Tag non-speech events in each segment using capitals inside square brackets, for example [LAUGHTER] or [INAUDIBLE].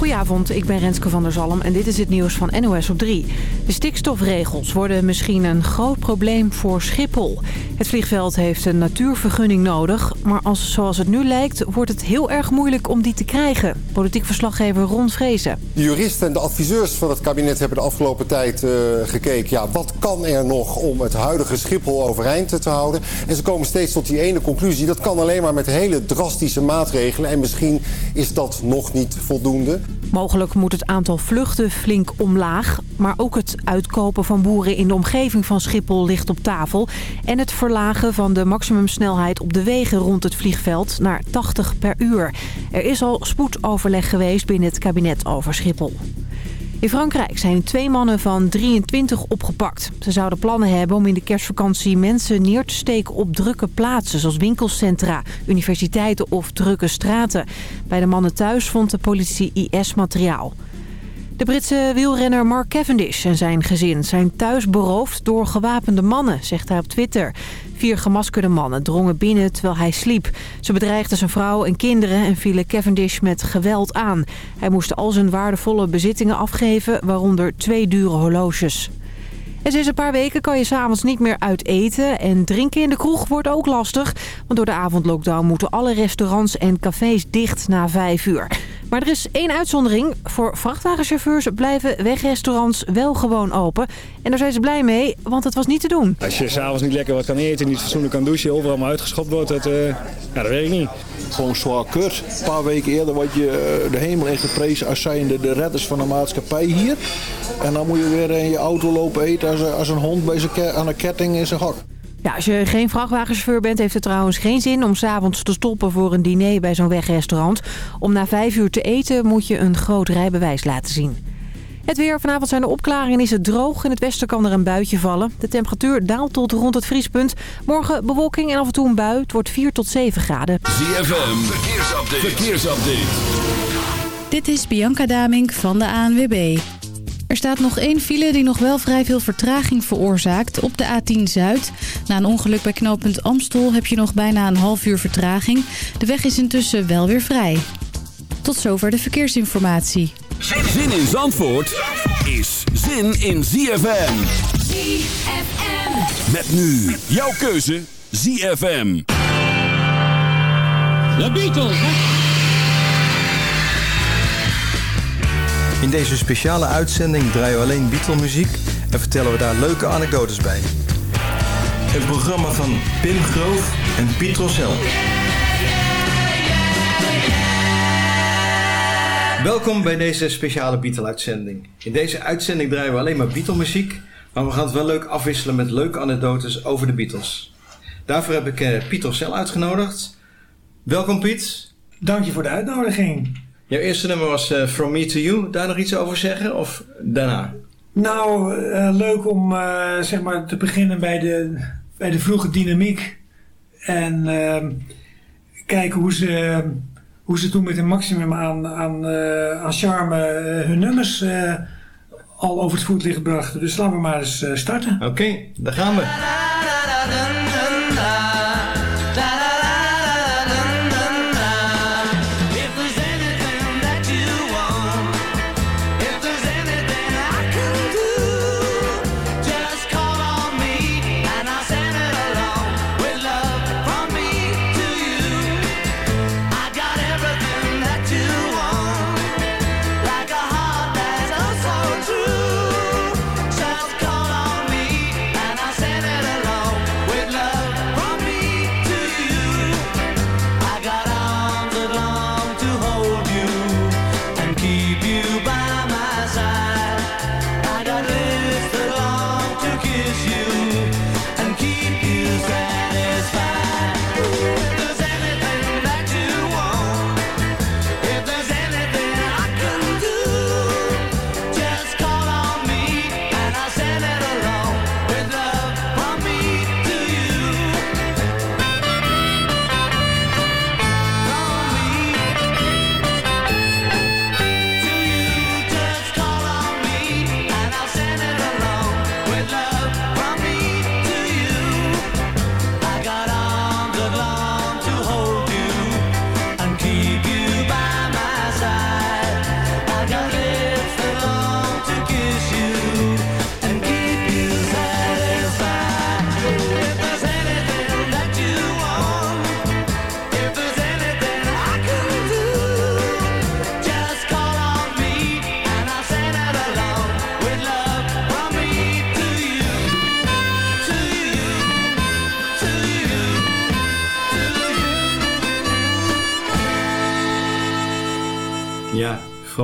Goedenavond, ik ben Renske van der Zalm en dit is het nieuws van NOS op 3. De stikstofregels worden misschien een groot probleem voor Schiphol. Het vliegveld heeft een natuurvergunning nodig, maar als, zoals het nu lijkt wordt het heel erg moeilijk om die te krijgen. Politiek verslaggever Ron Vrezen. De juristen en de adviseurs van het kabinet hebben de afgelopen tijd uh, gekeken... Ja, wat kan er nog om het huidige Schiphol overeind te houden. En ze komen steeds tot die ene conclusie. Dat kan alleen maar met hele drastische maatregelen. En misschien is dat nog niet voldoende. Mogelijk moet het aantal vluchten flink omlaag. Maar ook het uitkopen van boeren in de omgeving van Schiphol ligt op tafel. En het verlagen van de maximumsnelheid op de wegen rond het vliegveld naar 80 per uur. Er is al spoedoverleg geweest binnen het kabinet over Schiphol. In Frankrijk zijn twee mannen van 23 opgepakt. Ze zouden plannen hebben om in de kerstvakantie mensen neer te steken op drukke plaatsen... zoals winkelcentra, universiteiten of drukke straten. Bij de mannen thuis vond de politie IS-materiaal. De Britse wielrenner Mark Cavendish en zijn gezin zijn thuis beroofd door gewapende mannen, zegt hij op Twitter. Vier gemaskerde mannen drongen binnen terwijl hij sliep. Ze bedreigden zijn vrouw en kinderen en vielen Cavendish met geweld aan. Hij moest al zijn waardevolle bezittingen afgeven, waaronder twee dure horloges. En sinds een paar weken kan je s'avonds niet meer uit eten. En drinken in de kroeg wordt ook lastig. Want door de avondlockdown moeten alle restaurants en cafés dicht na vijf uur. Maar er is één uitzondering. Voor vrachtwagenchauffeurs blijven wegrestaurants wel gewoon open. En daar zijn ze blij mee, want het was niet te doen. Als je s'avonds niet lekker wat kan eten, niet fatsoenlijk kan douchen, overal maar uitgeschopt wordt, dat, uh, ja, dat weet ik niet. Gewoon zwaar kut. Een paar weken eerder word je eh, de hemel in geprezen als zijnde de redders van de maatschappij hier. En dan moet je weer in je auto lopen eten als, als een hond bij zijn aan een ketting in zijn hok. Ja, als je geen vrachtwagenchauffeur bent, heeft het trouwens geen zin om s'avonds te stoppen voor een diner bij zo'n wegrestaurant. Om na vijf uur te eten moet je een groot rijbewijs laten zien. Het weer. Vanavond zijn er opklaringen is het droog. In het westen kan er een buitje vallen. De temperatuur daalt tot rond het vriespunt. Morgen bewolking en af en toe een bui. Het wordt 4 tot 7 graden. ZFM. Verkeersupdate. Verkeersupdate. Dit is Bianca Damink van de ANWB. Er staat nog één file die nog wel vrij veel vertraging veroorzaakt op de A10 Zuid. Na een ongeluk bij knooppunt Amstel heb je nog bijna een half uur vertraging. De weg is intussen wel weer vrij. Tot zover de verkeersinformatie. Zin in Zandvoort is zin in ZFM. ZFM. Met nu jouw keuze ZFM. De Beatles. In deze speciale uitzending draaien we alleen Beatle-muziek en vertellen we daar leuke anekdotes bij. Een programma van Pim Groof en Piet Rossel. Welkom bij deze speciale Beatle-uitzending. In deze uitzending draaien we alleen maar Beatle-muziek, maar we gaan het wel leuk afwisselen met leuke anekdotes over de Beatles. Daarvoor heb ik eh, Piet Rossel uitgenodigd. Welkom Piet. Dank je voor de uitnodiging. Jouw eerste nummer was uh, From Me To You. Daar nog iets over zeggen of daarna? Nou, uh, leuk om uh, zeg maar te beginnen bij de, bij de vroege dynamiek. En ehm, kijken hoe ze, hoe ze toen met een maximum aan, aan, aan charme hun nummers al over het voetlicht brachten. Dus laten we maar eens starten. Oké, okay, daar gaan we.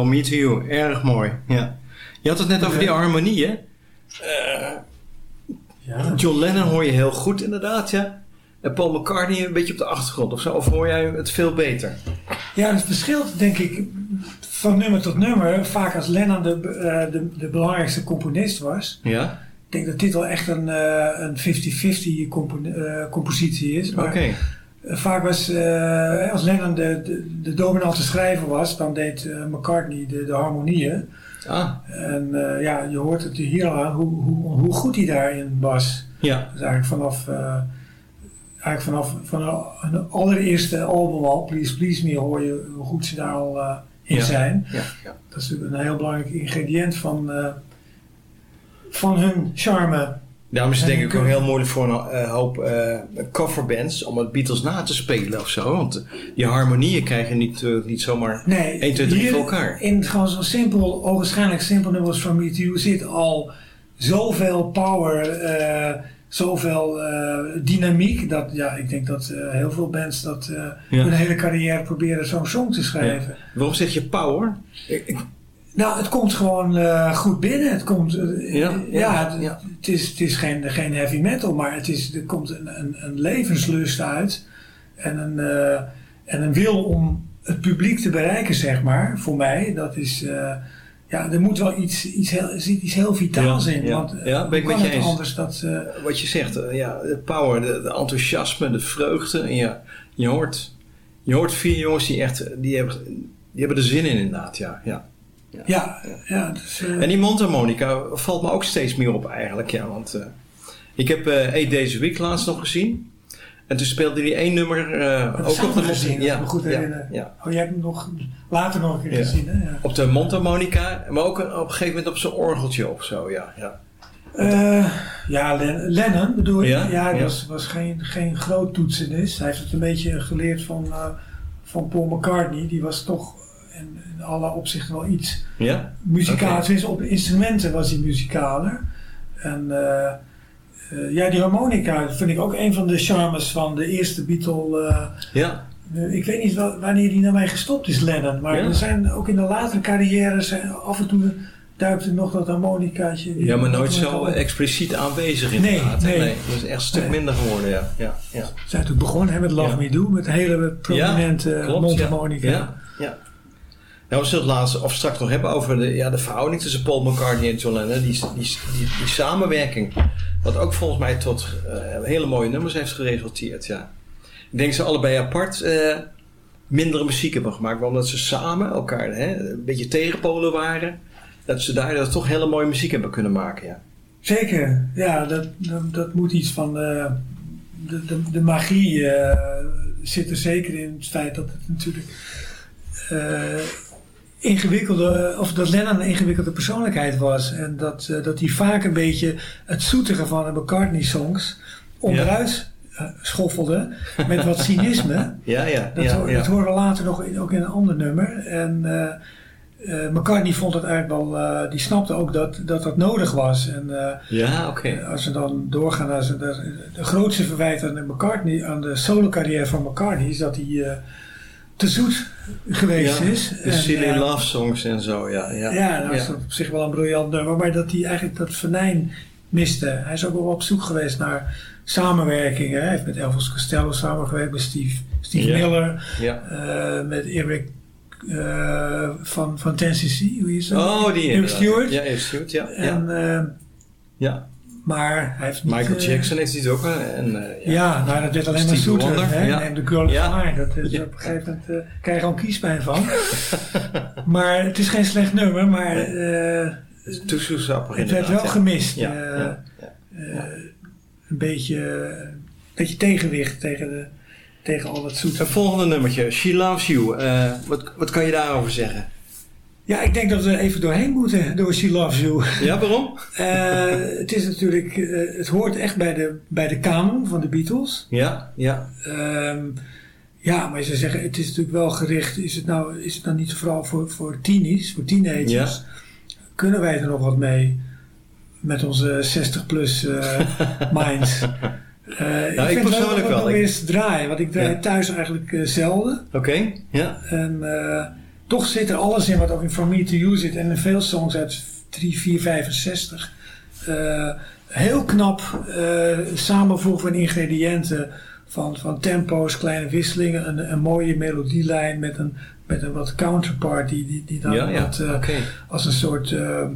Me To You. Erg mooi. Ja. Je had het net over die harmonieën. Eh, Ja. John Lennon hoor je heel goed inderdaad, ja. En Paul McCartney een beetje op de achtergrond of zo. Of hoor jij het veel beter? Ja, het verschilt denk ik van nummer tot nummer. Vaak als Lennon de, eh, de, de belangrijkste componist was. Ja? Ik denk dat dit wel echt een, eh, een 50-50 compo- eh, compositie is. Oké. Vaak was, eh, als Lennon de, de, de dominante schrijver was, dan deed eh, McCartney de, de harmonieën. Ah, En eh, ja, je hoort het hier al aan hoe, hoe, hoe goed hij daarin was. ja. Dus eigenlijk vanaf, eigenlijk vanaf van een allereerste album al, Please Please Me, hoor je hoe goed ze daar al in Ja. zijn. ja, ja. Dat is natuurlijk een heel belangrijk ingrediënt van, van hun charme. Daarom is het En denk ik ook heel moeilijk voor een eh, hoop eh, coverbands om het Beatles na te spelen of zo. Want die harmonieën krijg je niet, eh, niet zomaar Nee, 1, 2, 3 hier voor elkaar. In gewoon zo'n simpel, ogenschijnlijk simpel nummers van Me Too zit al zoveel power, zoveel dynamiek. Dat ja, ik denk dat heel veel bands dat Ja. hun hele carrière proberen zo'n song te schrijven. Waarom zeg je power? Ik, ik- Nou, het komt gewoon eh, goed binnen. Het komt, eh, Ja, ja, ja, het, ja. het is, het is geen, geen heavy metal, maar het is, er komt een, een, een levenslust uit. En een, eh, en een wil om het publiek te bereiken, zeg maar, voor mij. Dat is, eh, ja, er moet wel iets, iets, heel, zit iets heel vitaals in. ja. Want eh, Ja, ben ik met je eens. anders dat... eh, wat je zegt, eh, ja, de power, de, de enthousiasme, de vreugde. En ja, je, hoort, je hoort vier jongens die echt, die hebben, die hebben er zin in inderdaad, ja. ja. Ja, ja, dus, eh, En die mondharmonica valt me ook steeds meer op eigenlijk, ja. Want eh, ik heb Eight Days a Week laatst nog gezien. En toen speelde hij één nummer dat ook op de gezien, ik me goed ja, ja. Oh, jij hebt hem nog later nog een keer Ja. gezien, hè? Ja. Op de mondharmonica, maar ook op een gegeven moment op zijn orgeltje of zo, ja. ja. Ja, Len- Lennon bedoel je? Ja, Ja, ja. was, was geen, geen groot toetsenist. Hij heeft het een beetje geleerd van, van Paul McCartney. Die was toch in, in alle opzichten wel iets Ja? muzikaal. Op instrumenten was hij muzikaler. En eh, eh, ja, die harmonica vind ik ook een van de charmes van de eerste Beatle. eh, Ja. ik weet niet wel, wanneer hij daarmee gestopt is, Lennon. Maar Ja. er zijn ook in de latere carrières af en toe duikt er nog dat harmonicaatje. ja, maar nooit zo op. expliciet aanwezig Nee, inderdaad. nee. Dat is echt een stuk Nee. minder geworden, ja. ja, ja. Ze zijn toen begonnen hè, met Love Ja. Me Do, met een hele prominente Ja, klopt, mondharmonica. Ja, ja. Nou, we zullen het laatst of straks nog hebben over de, ja, de verhouding tussen Paul McCartney en John Lennon. Die, die, die, samenwerking. Wat ook volgens mij tot eh, hele mooie nummers heeft geresulteerd. Ja. Ik denk ze allebei apart eh, mindere muziek hebben gemaakt. Omdat ze samen elkaar hè, een beetje tegenpolen waren. Dat ze daardoor toch hele mooie muziek hebben kunnen maken. Ja. Zeker, ja, dat, dat, dat moet iets van. eh, de, de, de magie zit er zeker in het feit dat het natuurlijk. Eh, ingewikkelde, of dat Lennon een ingewikkelde persoonlijkheid was. En dat, eh, dat hij vaak een beetje het zoetige van de McCartney-songs onderuit eh, schoffelde met wat cynisme. [LAUGHS] Ja, ja, Dat, ja, dat horen we later nog in, ook in een ander nummer. En eh, eh, McCartney vond het eigenlijk wel, eh, die snapte ook dat dat, dat nodig was. En eh, Ja, oké. als we dan doorgaan naar zijn, de, de grootste verwijt aan de McCartney, aan de solo carrière van McCartney, is dat hij eh, te zoet geweest Ja, is. De En, silly eh, love songs en zo, ja. Ja, ja, dat is op zich wel een briljant nummer, maar dat hij eigenlijk dat venijn miste. Hij is ook wel op zoek geweest naar samenwerkingen. Hij heeft met Elvis Costello samengewerkt, met Steve. Miller, ja. eh, met Eric eh, van, van Tennessee, hoe is dat? Oh, die Eric. Stewart. Ja, Eric Stewart, ja. ja. En, ja. Maar hij heeft Michael eh, Jackson heeft hij het ook. En, eh, Ja, nou dat werd alleen maar zoeter. Wonder, Hè? ja. Neem de Girl of Ja. Mine. Dat is Ja. op een gegeven moment eh, krijg je gewoon kiespijn van. [LAUGHS] maar het is geen slecht nummer, maar het werd wel ja. gemist. Ja, ja, ja. een beetje, een beetje tegenwicht tegen, de, tegen al dat zoete. Het volgende nummertje, She Loves You. Wat, wat kan je daarover zeggen? Ja, ik denk dat we er even doorheen moeten door She Loves You. Ja, waarom? [LAUGHS] Eh, het is natuurlijk, eh, het hoort echt bij de, bij de kanon van de Beatles. Ja, ja. Ehm, ja, maar ze zeggen, het is natuurlijk wel gericht. Is het nou, is het nou niet vooral voor, voor teenies, voor teenagers? Ja. Kunnen wij er nog wat mee met onze 60-plus [LAUGHS] minds? Eh, ik vind het persoonlijk leuk om wel. Ik- eens te draaien, want ik draai Ja. thuis eigenlijk zelden. Oké, ja. En toch zit er alles in wat ook in From Me To You zit. En in veel songs uit 3, 4, 65. Eh, heel knap eh, samenvoegen van ingrediënten. Van, van tempo's, kleine wisselingen. Een, een mooie melodielijn met een, met een wat counterpart. Die, die, die dan Ja, ja, wat, eh, als een soort... eh,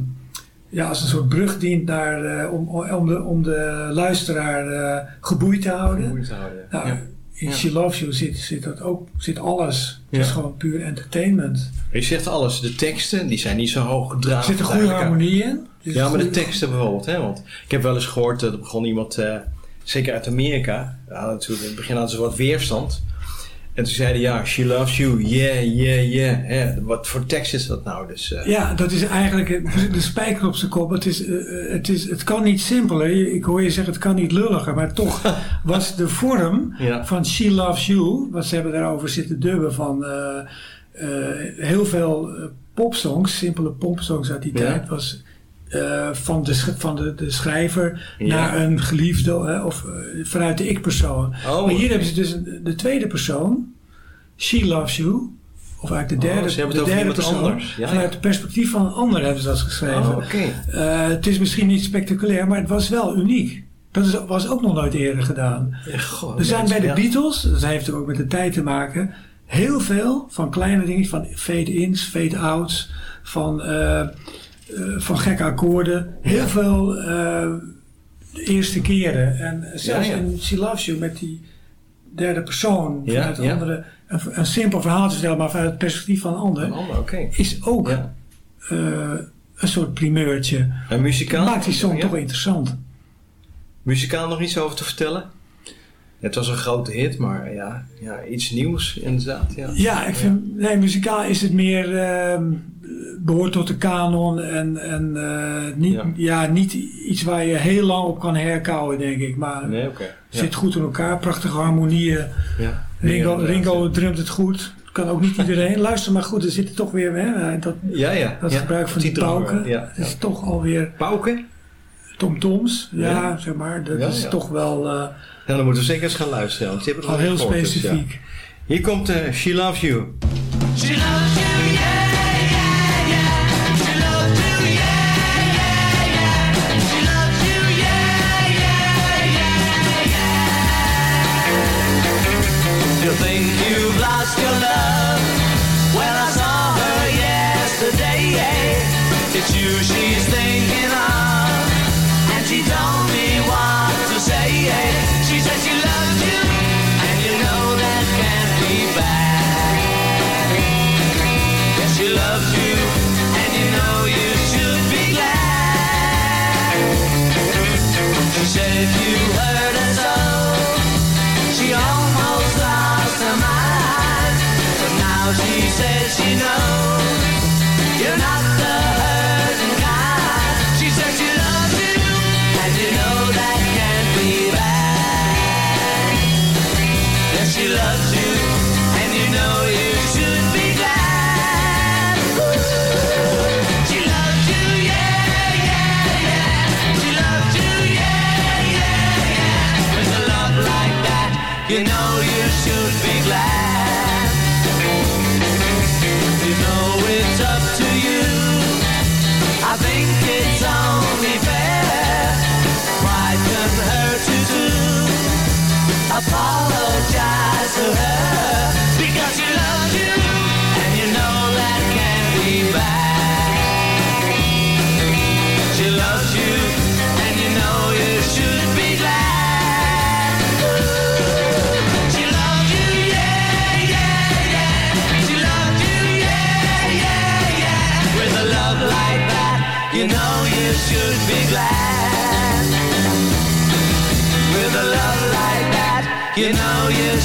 ja, als een soort brug dient naar, om, om, de, om de luisteraar geboeid te houden. Moeite te houden. Nou, ja. In Ja. She Loves You zit, zit dat ook, zit alles. Het is gewoon puur entertainment. Je zegt alles. De teksten, die zijn niet zo hoog Er gedragen. zit een goede harmonie in. Er Ja, maar de teksten bijvoorbeeld. Hè? Want ik heb wel eens gehoord, eh, er begon iemand, eh, zeker uit Amerika. Ja, natuurlijk, in het begin hadden ze wat weerstand. En toen zeiden ja, she loves you, yeah, yeah, yeah. Hè, wat voor tekst is dat nou? Dus, eh, Ja, dat is eigenlijk de spijker op zijn kop. Het, is, eh, eh, het, is, het kan niet simpeler. Ik hoor je zeggen, het kan niet lulliger. Maar toch [LAUGHS] was de vorm Ja. van She Loves You... wat ze hebben daarover zitten dubben van... heel veel popsongs, simpele popsongs uit die Ja. tijd... was eh, van, de, van de, de schrijver Ja. naar een geliefde... hè, of eh, vanuit de ik-persoon. Oh, maar hier hebben ze dus een- de tweede persoon... She Loves You... Of eigenlijk de Oh, derde, ze hebben de het over derde iemand persoon. anders. Ja, vanuit ja. het perspectief van een ander hebben ze dat geschreven. Oh. Eh, het is misschien niet spectaculair, maar het was wel uniek. Dat is, was ook nog nooit eerder gedaan. Er zijn bij de. Beatles, dat heeft er ook met de tijd te maken, heel veel van kleine dingen, van fade-ins, fade-outs, van, eh, van gekke akkoorden. Heel veel eh, de eerste keren. En zelfs Ja, ja. in She Loves You met die derde persoon, vanuit andere, een, een simpel verhaal te vertellen, maar vanuit het perspectief van een ander, Een is ook eh, een soort primeurtje. En muzikaal? Maakt die song toch interessant. Muzikaal nog iets over te vertellen? Het was een grote hit, maar ja, ja iets nieuws inderdaad. Ja. Ja, ik vind, nee, muzikaal is het meer, ehm, behoort tot de kanon en, en eh, niet, Ja. ja. niet iets waar je heel lang op kan herkauwen, denk ik. Maar Nee. Ja. zit goed in elkaar, prachtige harmonieën. Ja. Ringo, Ja, Ringo drumt het goed. Kan ook niet iedereen. [LAUGHS] Luister maar goed, er zitten toch weer, hè, dat, Ja, ja. dat ja. gebruik van die pauken. Ja. Het is toch alweer Pauken? tomtoms. Ja, Ja. zeg maar. Dat Ja, is ja. toch wel eh, Ja, dan moeten we zeker eens gaan luisteren. Want hebben al het heel niet gehoord, dus ja. specifiek. Hier komt eh, She Loves You. She loves think you've lost your love? Well, I saw her yesterday. It's you she's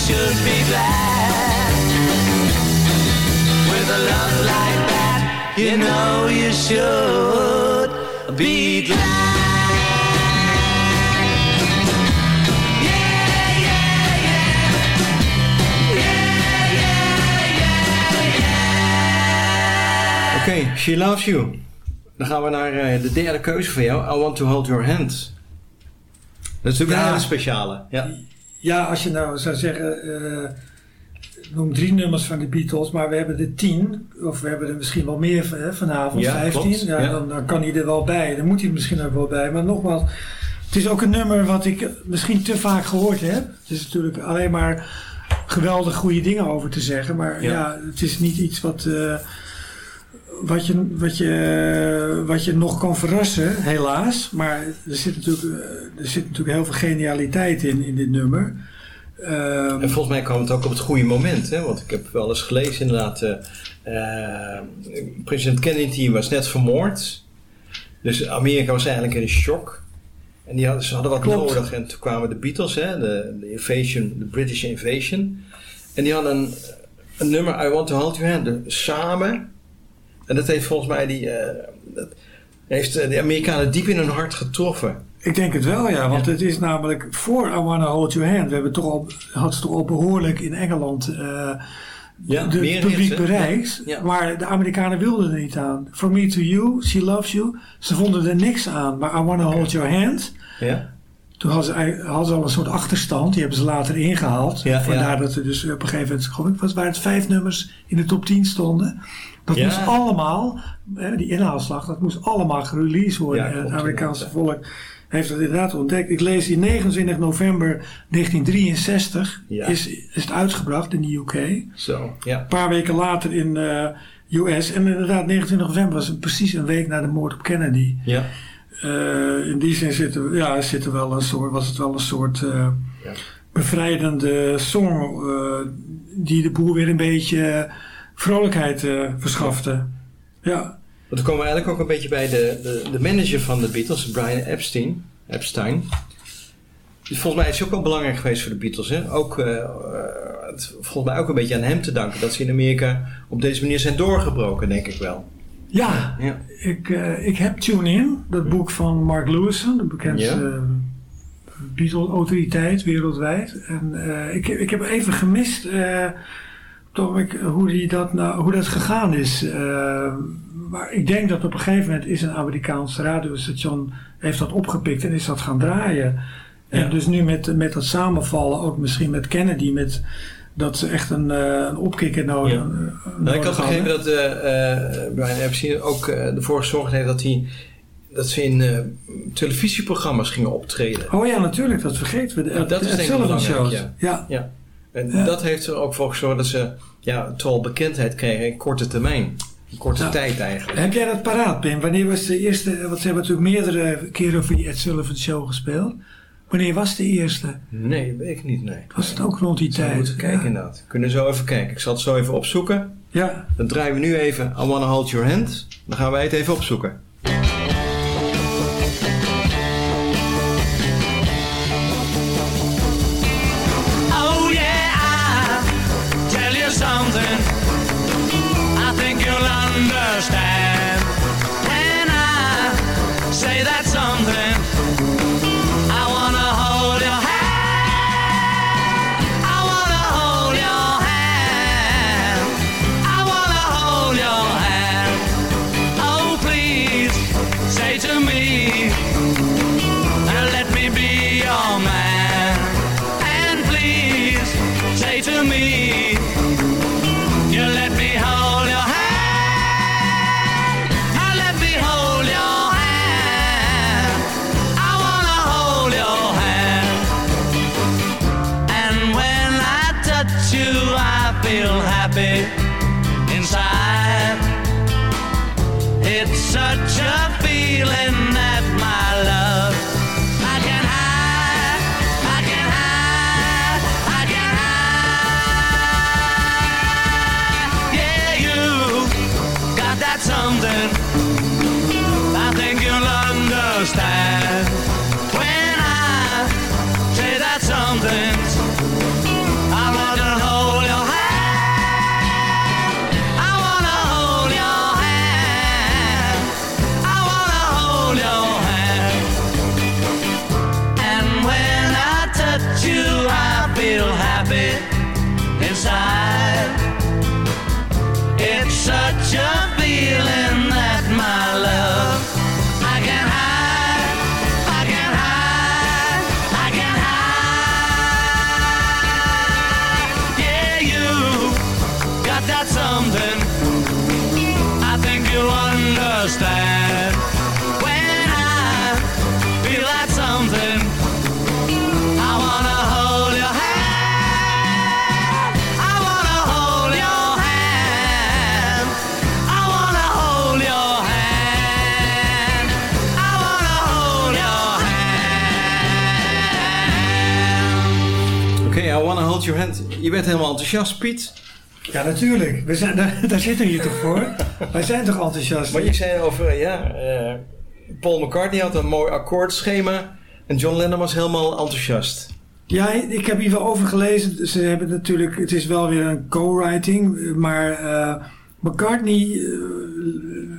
should be glad. With a love like that, you know you should be glad. Yeah, yeah, yeah. Yeah, yeah, yeah, yeah. Oké, She Loves You. Dan gaan we naar eh, de derde keuze van jou. I Want To Hold Your Hand. Dat is natuurlijk Ja. een hele speciale. Ja. Ja, als je nou zou zeggen, eh, noem drie nummers van de Beatles, maar we hebben er tien, of we hebben er misschien wel meer hè, vanavond, Ja, vijftien. Ja, Ja. Dan, dan kan hij er wel bij, dan moet hij er misschien ook wel bij. Maar nogmaals, het is ook een nummer wat ik misschien te vaak gehoord heb. Het is natuurlijk alleen maar geweldig goede dingen over te zeggen, maar ja, Ja. het is niet iets wat... eh, wat je, wat, je, wat je nog kan verrassen, helaas. Maar er zit natuurlijk, eh, er zit natuurlijk heel veel genialiteit in, in dit nummer. Ehm, En volgens mij kwam het ook op het goede moment. Hè? Want ik heb wel eens gelezen inderdaad. eh, eh, president Kennedy was net vermoord. Dus Amerika was eigenlijk in een shock. En die hadden, ze hadden wat Klopt. nodig. En toen kwamen de Beatles, hè? De, de invasion, de British invasion. En die hadden een, een nummer, I Want to Hold Your Hand. samen. En dat heeft volgens mij die, eh, dat heeft eh, de Amerikanen diep in hun hart getroffen. Ik denk het wel, ja. Want het is namelijk voor I Wanna Hold Your Hand. We hebben toch al, had ze toch al behoorlijk in Engeland eh Ja, de publiek hits, bereikt. Ja. Maar de Amerikanen wilden er niet aan. For Me To You, She Loves You. Ze vonden er niks aan. Maar I Wanna Hold Your Hand... Ja? Toen hadden ze, hadden ze al een soort achterstand. Die hebben ze later ingehaald. Ja, Vandaar dat er dus op een gegeven moment... was, waren het vijf nummers in de top 10 stonden. Dat Ja. moest allemaal... Die inhaalslag, dat moest allemaal gereleased worden. Ja, het Amerikaanse volk heeft dat inderdaad ontdekt. Ik lees hier 29 november 1963 Ja. is, is het uitgebracht in de UK. Een Zo, ja. paar weken later in eh US. En inderdaad 29 november was het precies een week na de moord op Kennedy. Ja. Eh, in die zin zit er, ja, zit er wel een soort, was het wel een soort eh, bevrijdende song die de boer weer een beetje vrolijkheid eh, verschafte. Ja, Want dan komen we eigenlijk ook een beetje bij de, de, de manager van de Beatles, Brian Epstein. Epstein. Dus volgens mij is hij ook wel belangrijk geweest voor de Beatles. Hè? Ook, eh, eh, het, volgens mij ook een beetje aan hem te danken dat ze in Amerika op deze manier zijn doorgebroken, denk ik wel. ja Ja. ik, ik heb Tune In, dat boek van Mark Lewison, de bekendste Ja. Beatle-autoriteit wereldwijd. En ik, ik heb even gemist toch ik, hoe, die dat nou, hoe dat gegaan is. Eh, maar ik denk dat op een gegeven moment is een Amerikaans radiostation heeft dat opgepikt en is dat gaan draaien. En Ja. dus nu met, met dat samenvallen, ook misschien met Kennedy, met dat ze echt een, eh, een opkikker nodig, Ja. eh, Nou, ik nodig had begrepen dat eh, eh, Brian Epstein ook eh, ervoor gezorgd heeft dat, hij, dat ze in eh, televisieprogramma's gingen optreden. Oh ja, natuurlijk, dat vergeten we. Ja, dat is de denk ik Sullivan belangrijk, Shows. Ja. Ja. En Ja. dat heeft er ook voor gezorgd dat ze ja, toch bekendheid kregen in korte termijn. In korte Ja. tijd eigenlijk. Heb jij dat paraat, Pim? Wanneer was de eerste... Want ze hebben natuurlijk meerdere keren voor die Ed Sullivan Show gespeeld. Wanneer was de eerste? Nee, weet ik niet, nee. Was het ook rond die tijd? moeten kijken inderdaad. Kunnen we zo even kijken. Ik zal het zo even opzoeken. Ja. Dan draaien we nu even I Wanna Hold Your Hand. Dan gaan wij het even opzoeken. Understand. Your Hand. Je bent helemaal enthousiast, Piet. Ja, natuurlijk. We zijn, [LAUGHS] daar, daar zitten we hier toch voor? Wij zijn toch enthousiast? Maar je zei over, ja, eh, Paul McCartney had een mooi akkoordschema. En John Lennon was helemaal enthousiast. Ja, ik heb hier wel over gelezen. Ze hebben natuurlijk, het is wel weer een co-writing, maar eh, McCartney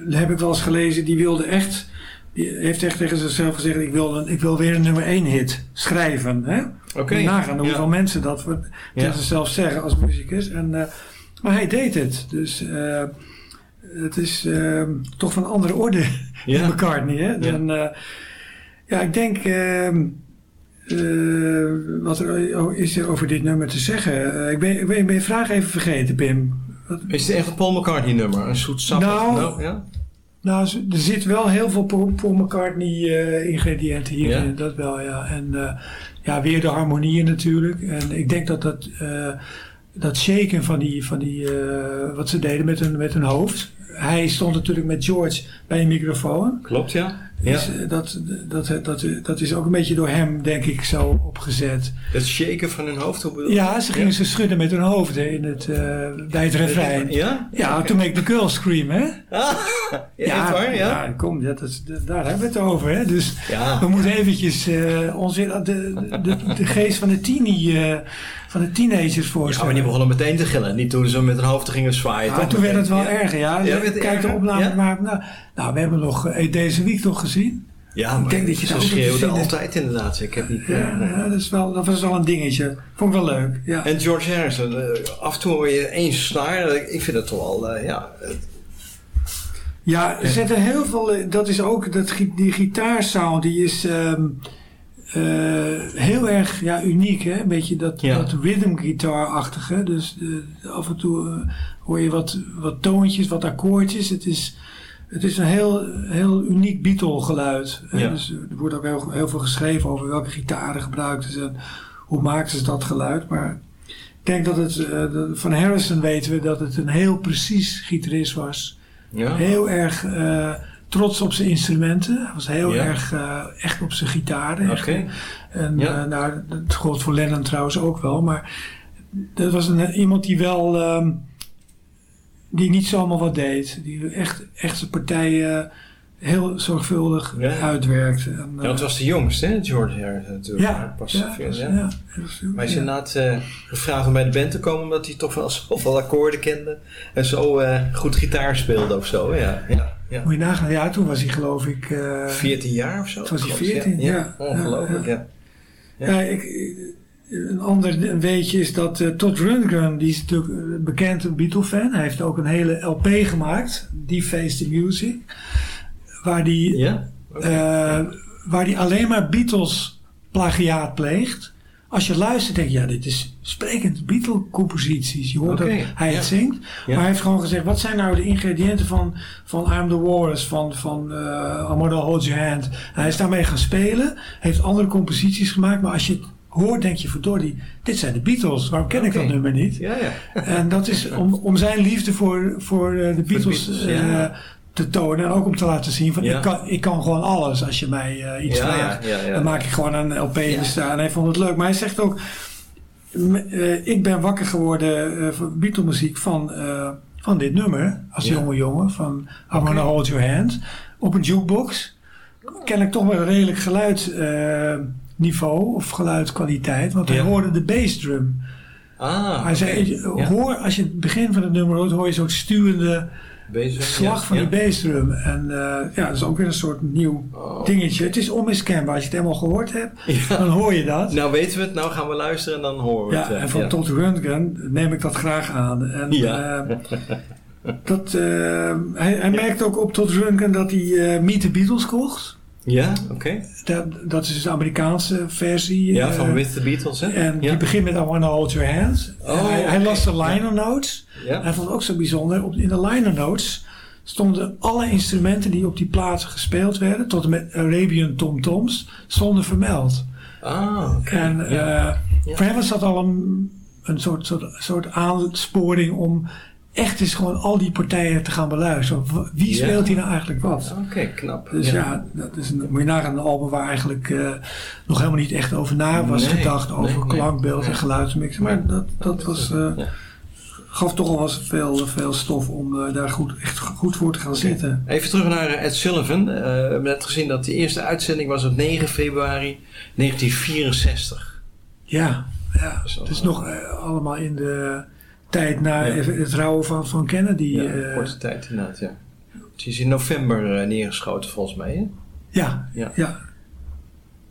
eh, heb ik wel eens gelezen, die wilde echt, die heeft echt tegen zichzelf gezegd, ik wil, een, ik wil weer een nummer 1 hit schrijven. Hè? Je Nagaan Ja. hoeveel mensen dat voor- Ja. tegen zichzelf zeggen als muzikus. En, eh, maar hij deed het. Dus eh, het is eh, toch van andere orde [LAUGHS] Ja. in McCartney. Hè? Dan, eh, ja, ik denk... ehm, eh, wat er is er over dit nummer te zeggen? Ik, ben, ik ben ben je vraag even vergeten, Pim. Wat- Is het echt een Paul McCartney nummer? Een zoet sappig? Nou, ja? Nou, er zit wel heel veel Paul McCartney ingrediënten hierin. Ja? Dat wel, ja. En ja, weer de harmonieën natuurlijk. En ik denk dat dat, eh, dat shaken van die, van die eh, wat ze deden met hun, met hun hoofd. Hij stond natuurlijk met George bij een microfoon. Klopt, ja. Ja. Dus, dat, dat, dat, dat is ook een beetje door hem, denk ik, zo opgezet. Het shaken van hun hoofd, je? Ja, ze gingen ze schudden met hun hoofden in het, eh, bij het refrein. Ja? Ja, to make the girls scream, hè? Ah, [LAUGHS] ja, echt waar, ja? ja kom, dat dat- daar hebben we het over. Hè? Dus Ja. we moeten eventjes eh ons in de, de, de, de geest van de, teenie, van de teenagers Ja, voorstellen. maar die begonnen meteen te gillen. Niet toen ze met hun hoofd gingen zwaaien. Ja, toch? toen werd het wel Ja. erger, ja. Ja, Kijk de opname Ja? maar. Nou, nou, we hebben nog eh, deze week toch gezien. Ja, maar denk dat je ze schreeuwden altijd inderdaad. Ik heb niet... Ja, ja, dat, is wel, dat was wel een dingetje. Vond ik wel leuk. Ja. En George Harrison, eh, af en toe hoor je één snaar. Ik vind het toch wel, eh, ja... Ja, er zitten heel veel. eh, Dat is ook dat, die gitaarsound, die is ehm, eh, heel erg ja, uniek. Hè? Een beetje dat, Ja. dat rhythm guitar-achtige. Dus eh, af en toe eh, hoor je wat, wat toontjes, wat akkoordjes. Het is, het is een heel, heel uniek Beatle-geluid. hè. Ja. Dus er wordt ook heel, heel veel geschreven over welke gitaren gebruikten ze en hoe maakten ze dat geluid. Maar ik denk dat het eh, van Harrison weten we dat het een heel precies gitarist was. Ja. Heel erg eh, trots op zijn instrumenten. Hij was heel Ja. erg eh, echt op zijn gitaren. Oké. En Ja. eh, nou, dat gold voor Lennon trouwens ook wel. Maar dat was een, iemand die wel... ehm, die niet zomaar wat deed. Die echt, echt zijn partijen heel zorgvuldig Ja. uitwerkte. En, Ja, het was de jongste, hè, George Harrison natuurlijk. ja, Pas ja, was- ja. Maar hij is inderdaad eh, gevraagd om bij de band te komen... omdat hij toch wel [LAUGHS] zoveel akkoorden kende... en zo eh, goed gitaar speelde of zo. Ja, ja, ja. Moet je nagaan, ja, toen was hij geloof ik... eh, 14 jaar of zo? Toen was hij geloof ik, 14, ja. Ongelooflijk, ja. Ja. Ik, een ander weetje is dat eh, Todd Rundgren, die is natuurlijk een bekend Beatle-fan. Hij heeft ook een hele LP gemaakt, Deface the Music. Waar die, Ja? eh, waar die alleen maar Beatles plagiaat pleegt. Als je luistert denk je, ja, dit is sprekend Beatle-composities. Je hoort Oké, dat hij ja. het zingt. Ja. Maar hij heeft gewoon gezegd, wat zijn nou de ingrediënten van, van I'm the Walrus, van, van gonna hold your hand. En hij is daarmee gaan spelen, heeft andere composities gemaakt. Maar als je het hoort, denk je, verdorie, dit zijn de Beatles. Waarom ken ik dat nummer niet? Ja, ja. En dat is om, om zijn liefde voor, voor eh, de Beatles, Beatles, ja. Te tonen. En ook om te laten zien van Ja. ik, kan, ik kan gewoon alles als je mij eh, iets Ja, vraagt. ja. Dan maak ik gewoon een LP in staan. En hij vond het leuk. Maar hij zegt ook, eh, ik ben wakker geworden uh, voor Beatle muziek van, van dit nummer. Als jonge jongen van I Wanna Hold Your Hand. Op een jukebox. Ken ik toch wel een redelijk geluidniveau of geluidskwaliteit. Want hij hoorde de bassdrum. Ah, Hij zei, hoor, als je het begin van het nummer hoort, hoor je zo'n stuwende slag van die bassdrum. En eh, ja, dat is ook weer een soort nieuw Oh. dingetje. Het is onmiskenbaar. Als je het helemaal gehoord hebt, Ja. dan hoor je dat. Nou weten we het, nou gaan we luisteren en dan horen we ja, het. eh, en van ja. Todd Rundgren neem ik dat graag aan. En, Ja. eh, dat, hij, hij merkte ook op Todd Rundgren dat hij Meet the Beatles kocht. Ja, oké. Dat, dat is dus de Amerikaanse versie. Ja, eh, van With the Beatles, hè? En ja. die begint met I Wanna Hold Your Hand. Oh, hij, hij las de liner notes. Ja. Hij vond het ook zo bijzonder. Op, in de liner notes stonden alle instrumenten die op die plaatsen gespeeld werden, tot en met Arabian tom-toms, stonden vermeld. Ah, oké. En ja. eh, voor hem was dat al een, een soort, soort, soort aansporing om echt eens gewoon al die partijen te gaan beluisteren. Wie Ja. speelt hier nou eigenlijk wat? Oké, knap. Dus ja, dat is een, moet je nagaan een album waar eigenlijk eh, nog helemaal niet echt over na was Nee, gedacht. Over nee, nee. klankbeeld en geluidsmix. Maar dat, dat was, eh, Ja. gaf toch al wel veel, veel stof om eh, daar goed, echt goed voor te gaan zitten. Even terug naar Ed Sullivan. Eh, we hebben net gezien dat de eerste uitzending was op 9 februari 1964. Ja, ja. is het is nog eh, allemaal in de tijd na Ja. het rouwen van, van Kennedy. Ja, eh, korte tijd inderdaad, ja. Het is in november eh, neergeschoten volgens mij, hè? ja, Ja. ja.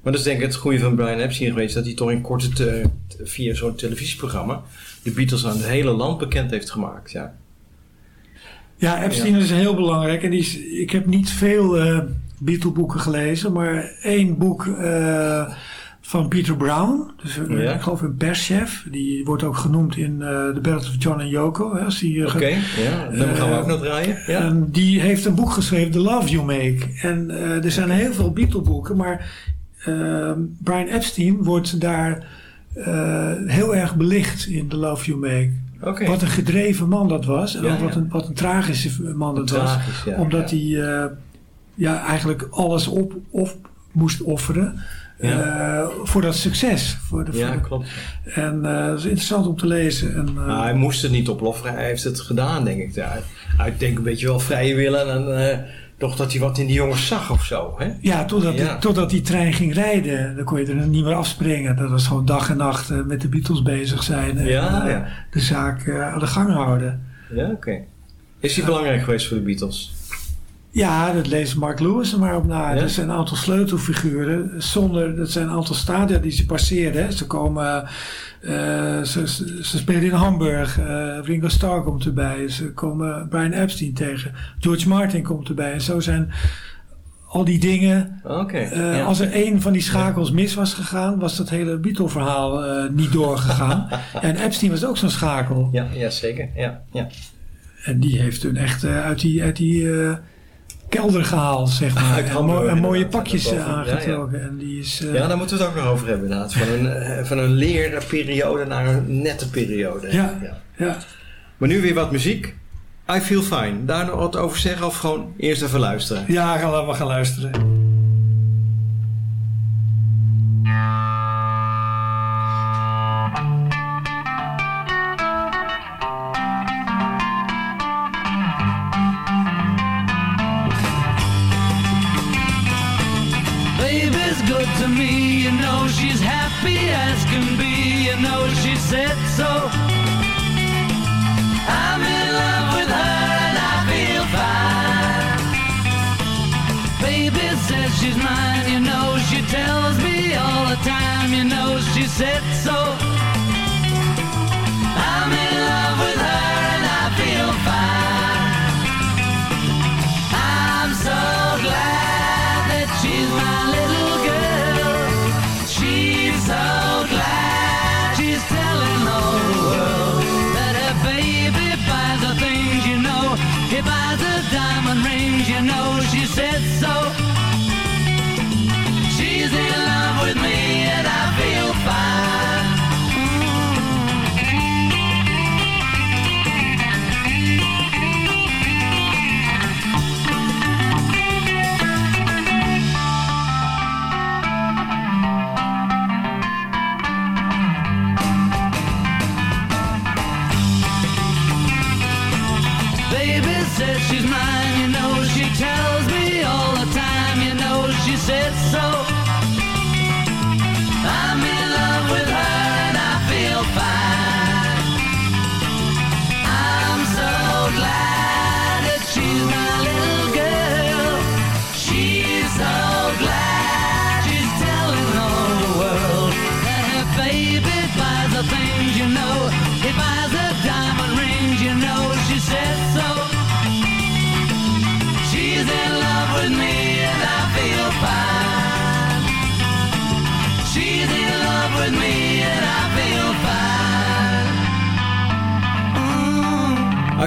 Maar dat is denk ik het goede van Brian Epstein geweest, dat hij toch in korte te- t- via zo'n televisieprogramma de Beatles aan het hele land bekend heeft gemaakt, ja. Ja, Epstein is heel belangrijk. En die is, ik heb niet veel eh Beatle-boeken gelezen, maar één boek van Peter Brown. Dus een- Ja. ik geloof een perschef. Die wordt ook genoemd in eh The Ballads of John and Yoko. Eh, Oké, ge- ja. Dan gaan we Eh, ook nog draaien. Ja. En die heeft een boek geschreven, The Love You Make. En eh, er zijn heel veel Beatle-boeken, maar eh, Brian Epstein wordt daar eh, heel erg belicht in The Love You Make. Wat een gedreven man dat was. En ook wat een, wat een tragische man dat Tragisch, was. Omdat hij eh, ja, eigenlijk alles op, op moest offeren. Ja. eh, voor dat succes. Voor de, Ja, voor- klopt. En eh, dat is interessant om te lezen. En, eh, Nou, hij moest het niet oploffen, hij heeft het gedaan, denk ik. Ja, uit denk een beetje wel vrije willen en toch dat hij wat in die jongens zag of zo, hè? Ja, totdat, Ja. totdat die trein ging rijden, dan kon je er niet meer afspringen. Dat was gewoon dag en nacht met de Beatles bezig zijn en Ja, de zaak aan de gang houden. Ja, oké. Is hij belangrijk geweest voor de Beatles? Ja, dat leest Mark Lewis er maar op na. Ja? Er zijn een aantal sleutelfiguren. Zonder, dat zijn een aantal stadia die ze passeerden. hè. Ze komen, eh, ze, spelen in Hamburg. eh, Ringo Starr komt erbij. Ze komen Brian Epstein tegen. George Martin komt erbij. En zo zijn al die dingen. Eh, ja. Als er één van die schakels mis was gegaan, was dat hele Beatle-verhaal niet doorgegaan. [LAUGHS] en Epstein was ook zo'n schakel. ja, ja, zeker. Ja, ja. En die heeft toen echt uit die, uit die kelder gehaald, zeg maar. Uit en, mooie pakjes eh, boven. Ja, aangetrokken. En die is... eh, ja, daar moeten we het ook nog over hebben inderdaad. Van een, eh, van een leerperiode naar een nette periode. Ja. ja. Maar nu weer wat muziek. I Feel Fine. Daar nog wat over zeggen of gewoon eerst even luisteren? ja, gaan we gaan luisteren.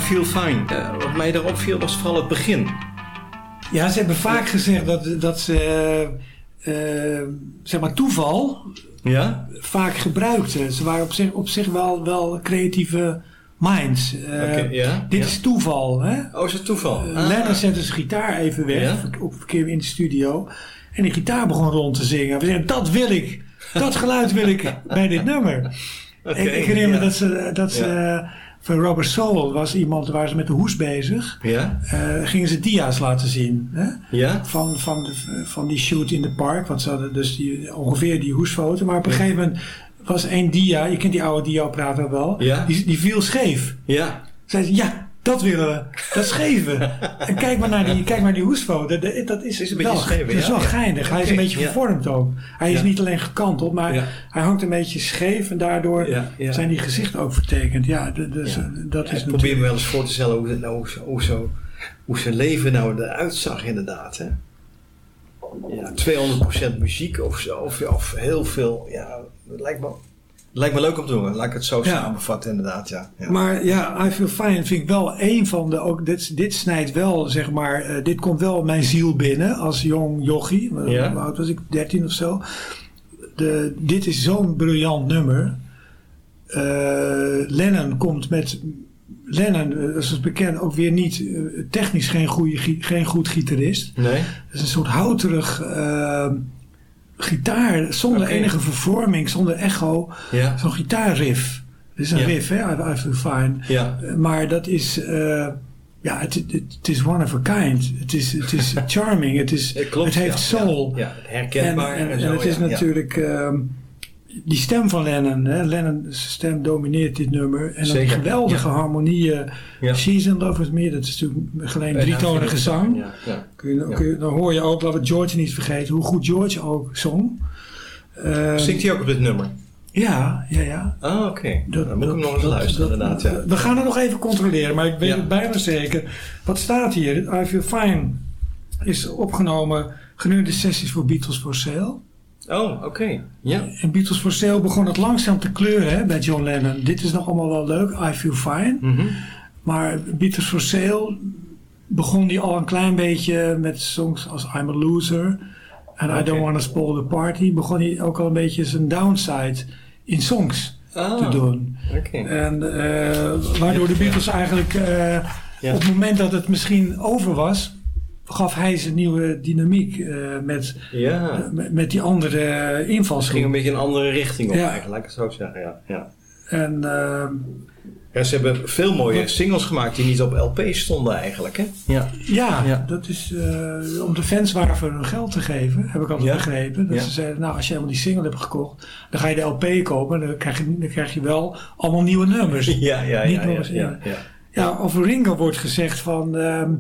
Feel Fine. Eh, wat mij erop viel was vooral het begin. Ja, ze hebben vaak gezegd dat, dat ze eh, eh, zeg maar toeval Ja? vaak gebruikten. Ze waren op zich, op zich wel, wel creatieve Minds. Eh, Oké, ja, dit ja. is toeval. Hè? Oh, is het toeval? Eh, Ah. Lennon zette zijn gitaar even weg Ja? op verkeer in de studio. En die gitaar begon rond te zingen. We zeiden, dat wil ik. Dat geluid wil ik [LAUGHS] bij dit nummer. Oké, ik, ik herinner me ja. dat ze, dat ze van Robert Soul was iemand waar ze met de hoes bezig. Ja? Eh, gingen ze dia's laten zien. Hè? Ja? Van, van, de, van die shoot in de park. Want ze hadden dus die, ongeveer die hoesfoto. Maar op een gegeven moment was één dia. Je kent die oude dia-apparaten wel. Ja. Die, die viel scheef. Ja. Zei ze, ja, dat willen we. Dat scheven. en kijk maar naar die, kijk maar die hoesfoto. Dat, dat is, Is een beetje wel, scheef, dat is wel geinig. Hij is een beetje vervormd ook. Hij is niet alleen gekanteld, maar hij hangt een beetje scheef. En daardoor zijn die gezichten ook vertekend. Ja, dus, dat is ik probeer me wel eens voor te stellen hoe, het nou, hoe, zo- hoe, zijn leven nou eruit zag inderdaad. Hè? Ja, 200% muziek of zo. Of, of heel veel. Ja, het lijkt me, lijkt me leuk om te doen. Laat ik het zo Ja. samenvatten inderdaad. Ja. Ja. Maar ja, I Feel Fine vind ik wel een van de... Ook dit, dit snijdt wel, zeg maar... eh, dit komt wel mijn ziel binnen als jong jochie. Eh, Ja. Hoe oud was ik? 13 of zo. De, dit is zo'n briljant nummer. Eh, Lennon komt met... Lennon, dat is bekend, ook weer niet... technisch geen, goede, geen goed gitarist. Nee? Het is een soort houterig... gitaar zonder enige vervorming, zonder echo. Ja. Zo'n gitaarriff. Het is een Ja. riff, hè? I, I Feel Fine. Ja. Eh, Maar dat is... eh, ja, het, het, het is one of a kind. Het is, het is [LAUGHS] charming. Het, is, Het klopt, het heeft soul. ja, herkenbaar En, en, en en zo, het is natuurlijk... ehm, die stem van Lennon. Hè? Lennon's stem domineert dit nummer. En dan die Zeker, geweldige ja. harmonieën. Ja. She's in Love With Me. Dat is natuurlijk alleen drietonige zang. Ja, ja. Kun je, kun je- dan hoor je ook, laten we George niet vergeten, hoe goed George ook zong. Ehm, Zingt hij ook op dit nummer? Ja, ja, ja. Ah, oké. Dat- Dan moet ik hem nog eens dat- luisteren dat- inderdaad. Ja. We gaan het nog even controleren, maar ik weet het bijna zeker. Wat staat hier? I Feel Fine is opgenomen gedurende sessies voor Beatles for Sale. Oh, oké. Ja. En Beatles for Sale begon het langzaam te kleuren hè, bij John Lennon. Dit is nog allemaal wel leuk, I Feel Fine. Mhm. Maar Beatles for Sale begon die al een klein beetje met songs als I'm a Loser en I. Don't Want to Spoil the Party. Begon hij ook al een beetje zijn downside in songs Ah, te doen. Oké. En eh, waardoor de Beatles eigenlijk eh, Ja. op het moment dat het misschien over was, gaf hij zijn nieuwe dynamiek eh, met, Ja. met, met die andere Het ging een invalshoek. beetje een andere richting op Ja. eigenlijk, laat ik het zo zeggen. Ja. Ja. En ehm, Ja, ze hebben veel mooie Wat- singles gemaakt die niet op LP stonden eigenlijk, hè? Ja. ja, Ja. dat is eh, om de fans waarvoor hun geld te geven, heb ik altijd Ja. begrepen. Dat Ja. ze zeiden, nou als je helemaal die single hebt gekocht, dan ga je de LP kopen en dan krijg je, dan krijg je wel allemaal nieuwe nummers. Ja, ja, ja, ja. Ja, over Ringo wordt gezegd van... ehm,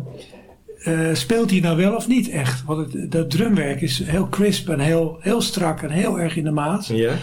eh, speelt hij nou wel of niet echt? Want het, dat drumwerk is heel crisp en heel, heel strak en heel erg in de maat. Ja,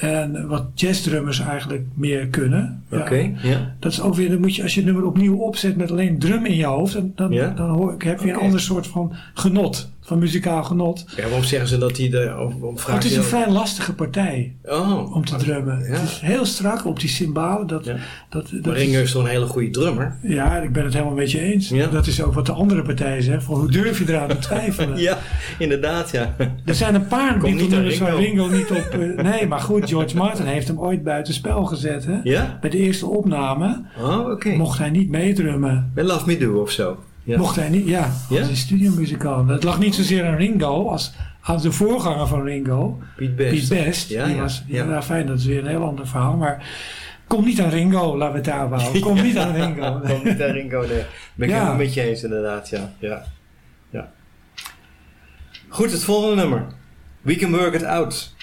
En wat jazzdrummers eigenlijk meer kunnen. Oké. Ja. Dat is ook weer, dan moet je, als je het nummer opnieuw opzet met alleen drum in je hoofd, dan, dan, Ja? dan hoor, heb je een ander soort van genot, van muzikaal genot. Ja, waarom zeggen ze dat hij de... Of, het is een vrij lastige partij Oh, om te maar- drummen. Ja. Het is heel strak op die cymbalen. Dat, Ja. dat, dat Maar is- Ringo is toch een hele goede drummer? Ja, ik ben het helemaal met je eens. Ja. Dat is ook wat de andere partij zegt. Van hoe durf je eraan te [LAUGHS] twijfelen? Ja, inderdaad, ja. Er zijn een paar Beatle-nummers waar Ringo. Niet op... eh, [LAUGHS] nee, maar goed, George Martin heeft hem ooit buiten spel gezet. Hè? Ja? Bij de eerste opname Oh, oké. mocht hij niet meedrummen. Bij Love Me Do of zo. Ja. Mocht hij niet, ja, als een studiomuzikant. Dat lag niet zozeer aan Ringo als aan de voorganger van Ringo. Piet Best. Piet Best. Ja, die ja, was, ja. fijn, dat is weer een heel ander verhaal. Maar kom niet aan Ringo, laten we het daar houden. [LAUGHS] Kom niet aan Ringo. [LAUGHS] Komt niet aan Ringo, nee. Ben ik helemaal met je eens inderdaad, ja. ja. ja. Goed, het volgende nummer. We Can Work It Out.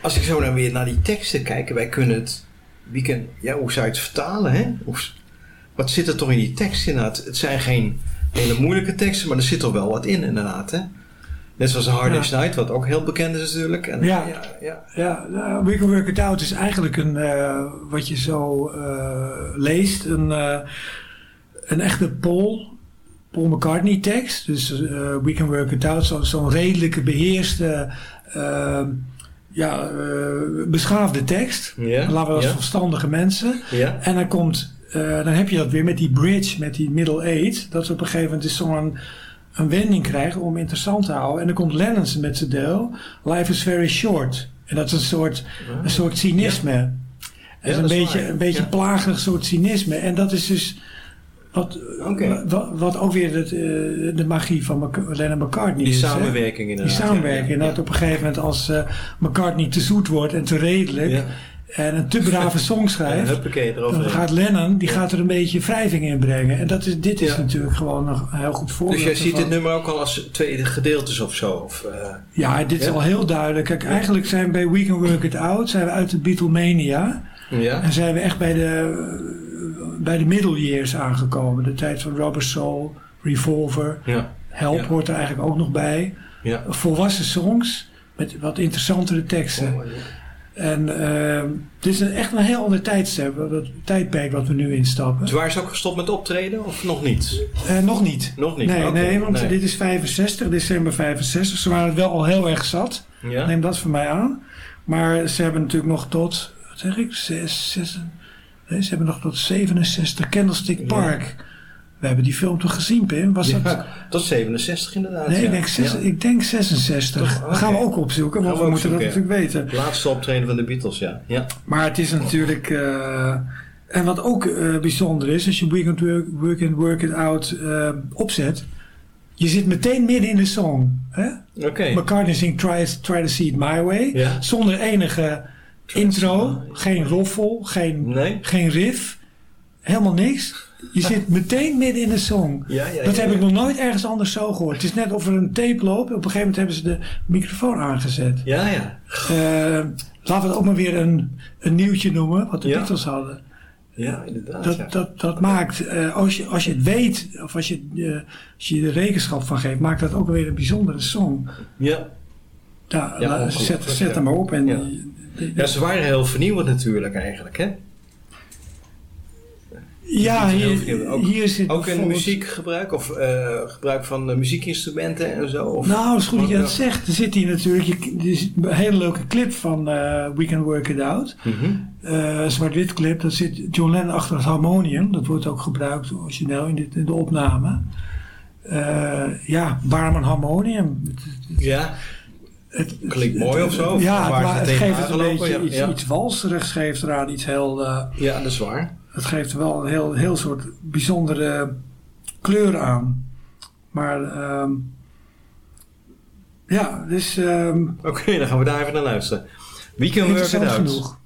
Als ik zo dan weer naar die teksten kijk, wij kunnen het... We can, ja, hoe zou je het vertalen, hè? Wat zit er toch in die tekst inderdaad? Het zijn geen hele moeilijke teksten, maar er zit toch wel wat in inderdaad, hè? Net zoals Hard Ja. Night, wat ook heel bekend is natuurlijk. En, Ja. ja, ja. Ja, nou, We Can Work It Out is eigenlijk een, eh, wat je zo eh, leest, een, eh, een echte Paul, Paul McCartney tekst. Dus We Can Work It Out, zo- zo'n redelijke, beheerste, eh, ja, beschaafde tekst. Ja, Laten we als verstandige mensen. En dan komt, eh, dan heb je dat weer met die bridge, met die middle eight. Dat ze op een gegeven moment dus zo'n een wending krijgen om interessant te houden. En dan komt Lennons met zijn deel. Life is very short. En dat is een soort, een soort cynisme. is Ja, een dat beetje, een beetje ja. plagig soort cynisme. En dat is dus wat, wat, wat ook weer het, eh, de magie van Mc- Lennon McCartney Die is. samenwerking Die inderdaad. samenwerking. ja, En dat op een gegeven moment als eh, McCartney te zoet wordt en te redelijk... En een te brave [LAUGHS] song Ja, schrijft... huppakee, dan eroverheen. gaat Lennon die gaat er een beetje wrijving in brengen. En dat is, dit is Ja. natuurlijk gewoon een heel goed voorbeeld. Dus jij ziet dit nummer ook al als twee gedeeltes of zo? Of, eh, Ja, dit is al heel duidelijk. Kijk, eigenlijk zijn we bij We Can Work It Out... zijn we uit de Beatlemania... ja? En zijn we echt bij de, bij de middle years aangekomen. De tijd van Rubber Soul, Revolver, Ja. Help Ja. hoort er eigenlijk ook nog bij. Ja. Volwassen songs met wat interessantere teksten. Oh, En dit is een, echt een heel ander tijdstip, dat tijdperk wat we nu instappen. Dus waren ze ook gestopt met optreden of nog niet? Eh, nog niet. Nog niet? Nee, nee want nee. dit is 65, december 65. Ze waren het wel al heel erg zat. Ja? Neem dat van mij aan. Maar ze hebben natuurlijk nog tot, wat zeg ik, zes, zes, nee, ze hebben nog tot 67 Candlestick Park. We hebben die film toch gezien, Pim? Was dat... Ja, tot 67 inderdaad. Nee, ja. ik denk, zes- Ja. ik denk 66. Toch? Dat gaan we ook opzoeken, want we, we moeten dat natuurlijk weten. Laatste optreden van de Beatles, ja. ja. Maar het is natuurlijk... eh, en wat ook eh, bijzonder is, als je We Can Work, work and Work It Out eh, opzet... Je zit meteen midden in de song. Hè? Oké. McCartney zingt try, try to See It My Way. Ja. Zonder enige intro. Geen roffel. Geen, Nee? geen riff. Helemaal niks. Je zit meteen midden in de song. Ja, ja, dat ja, heb ik nog nooit ergens anders zo gehoord. Het is net of er een tape loopt. Op een gegeven moment hebben ze de microfoon aangezet. Ja, ja. Eh, laten we het ook maar weer een, een nieuwtje noemen. Wat de. Beatles hadden. Ja, inderdaad. Dat, dat, dat maakt, eh, als, je, als je het weet, of als je, eh, als je er rekenschap van geeft, maakt dat ook weer een bijzondere song. ja. Ongelooflijk, zet, zet hem maar op. En, ja, ze waren heel vernieuwend natuurlijk eigenlijk, hè? Ja, Heel hier, ook, hier zit Ook in muziekgebruik of eh, gebruik van muziekinstrumenten en zo? Of, Nou, het is goed dat je Ja. dat zegt. Er zit hier natuurlijk je, er is een hele leuke clip van eh, We Can Work It Out. Mhm. Eh, zwart-wit clip. Daar zit John Lennon achter het harmonium. Dat wordt ook gebruikt origineel in, dit, in de opname. Eh, ja, waarom een harmonium? Het- Ja, Het, Klinkt mooi of zo? Ja, het, maar geeft het een beetje Ja, iets, ja. iets walserigs, geeft eraan iets heel... ja, dat is waar. Het geeft er wel een heel, heel soort bijzondere kleur aan. Maar ehm, ja, dus ehm Oké, dan gaan we daar even naar luisteren. We can work it out. genoeg.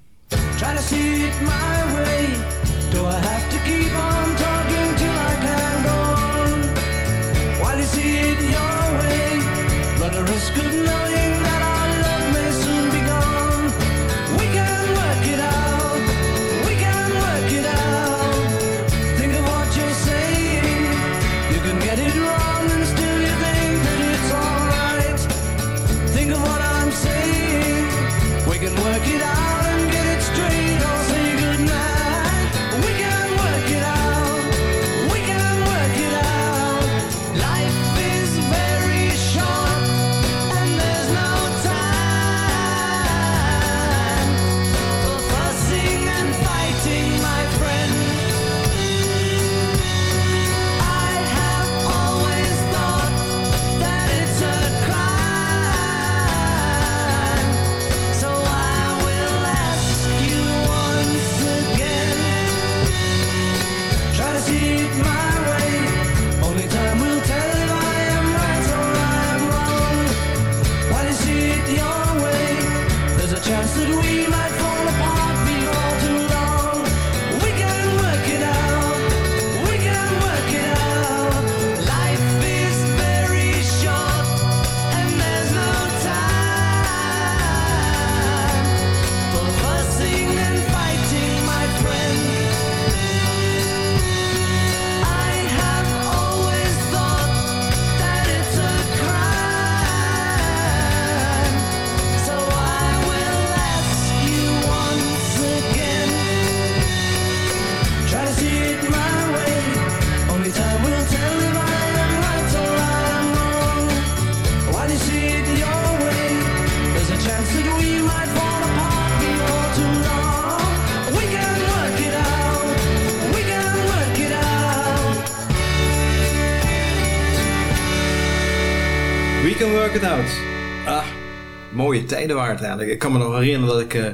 Waard eigenlijk. Ik kan me nog herinneren dat ik... eh,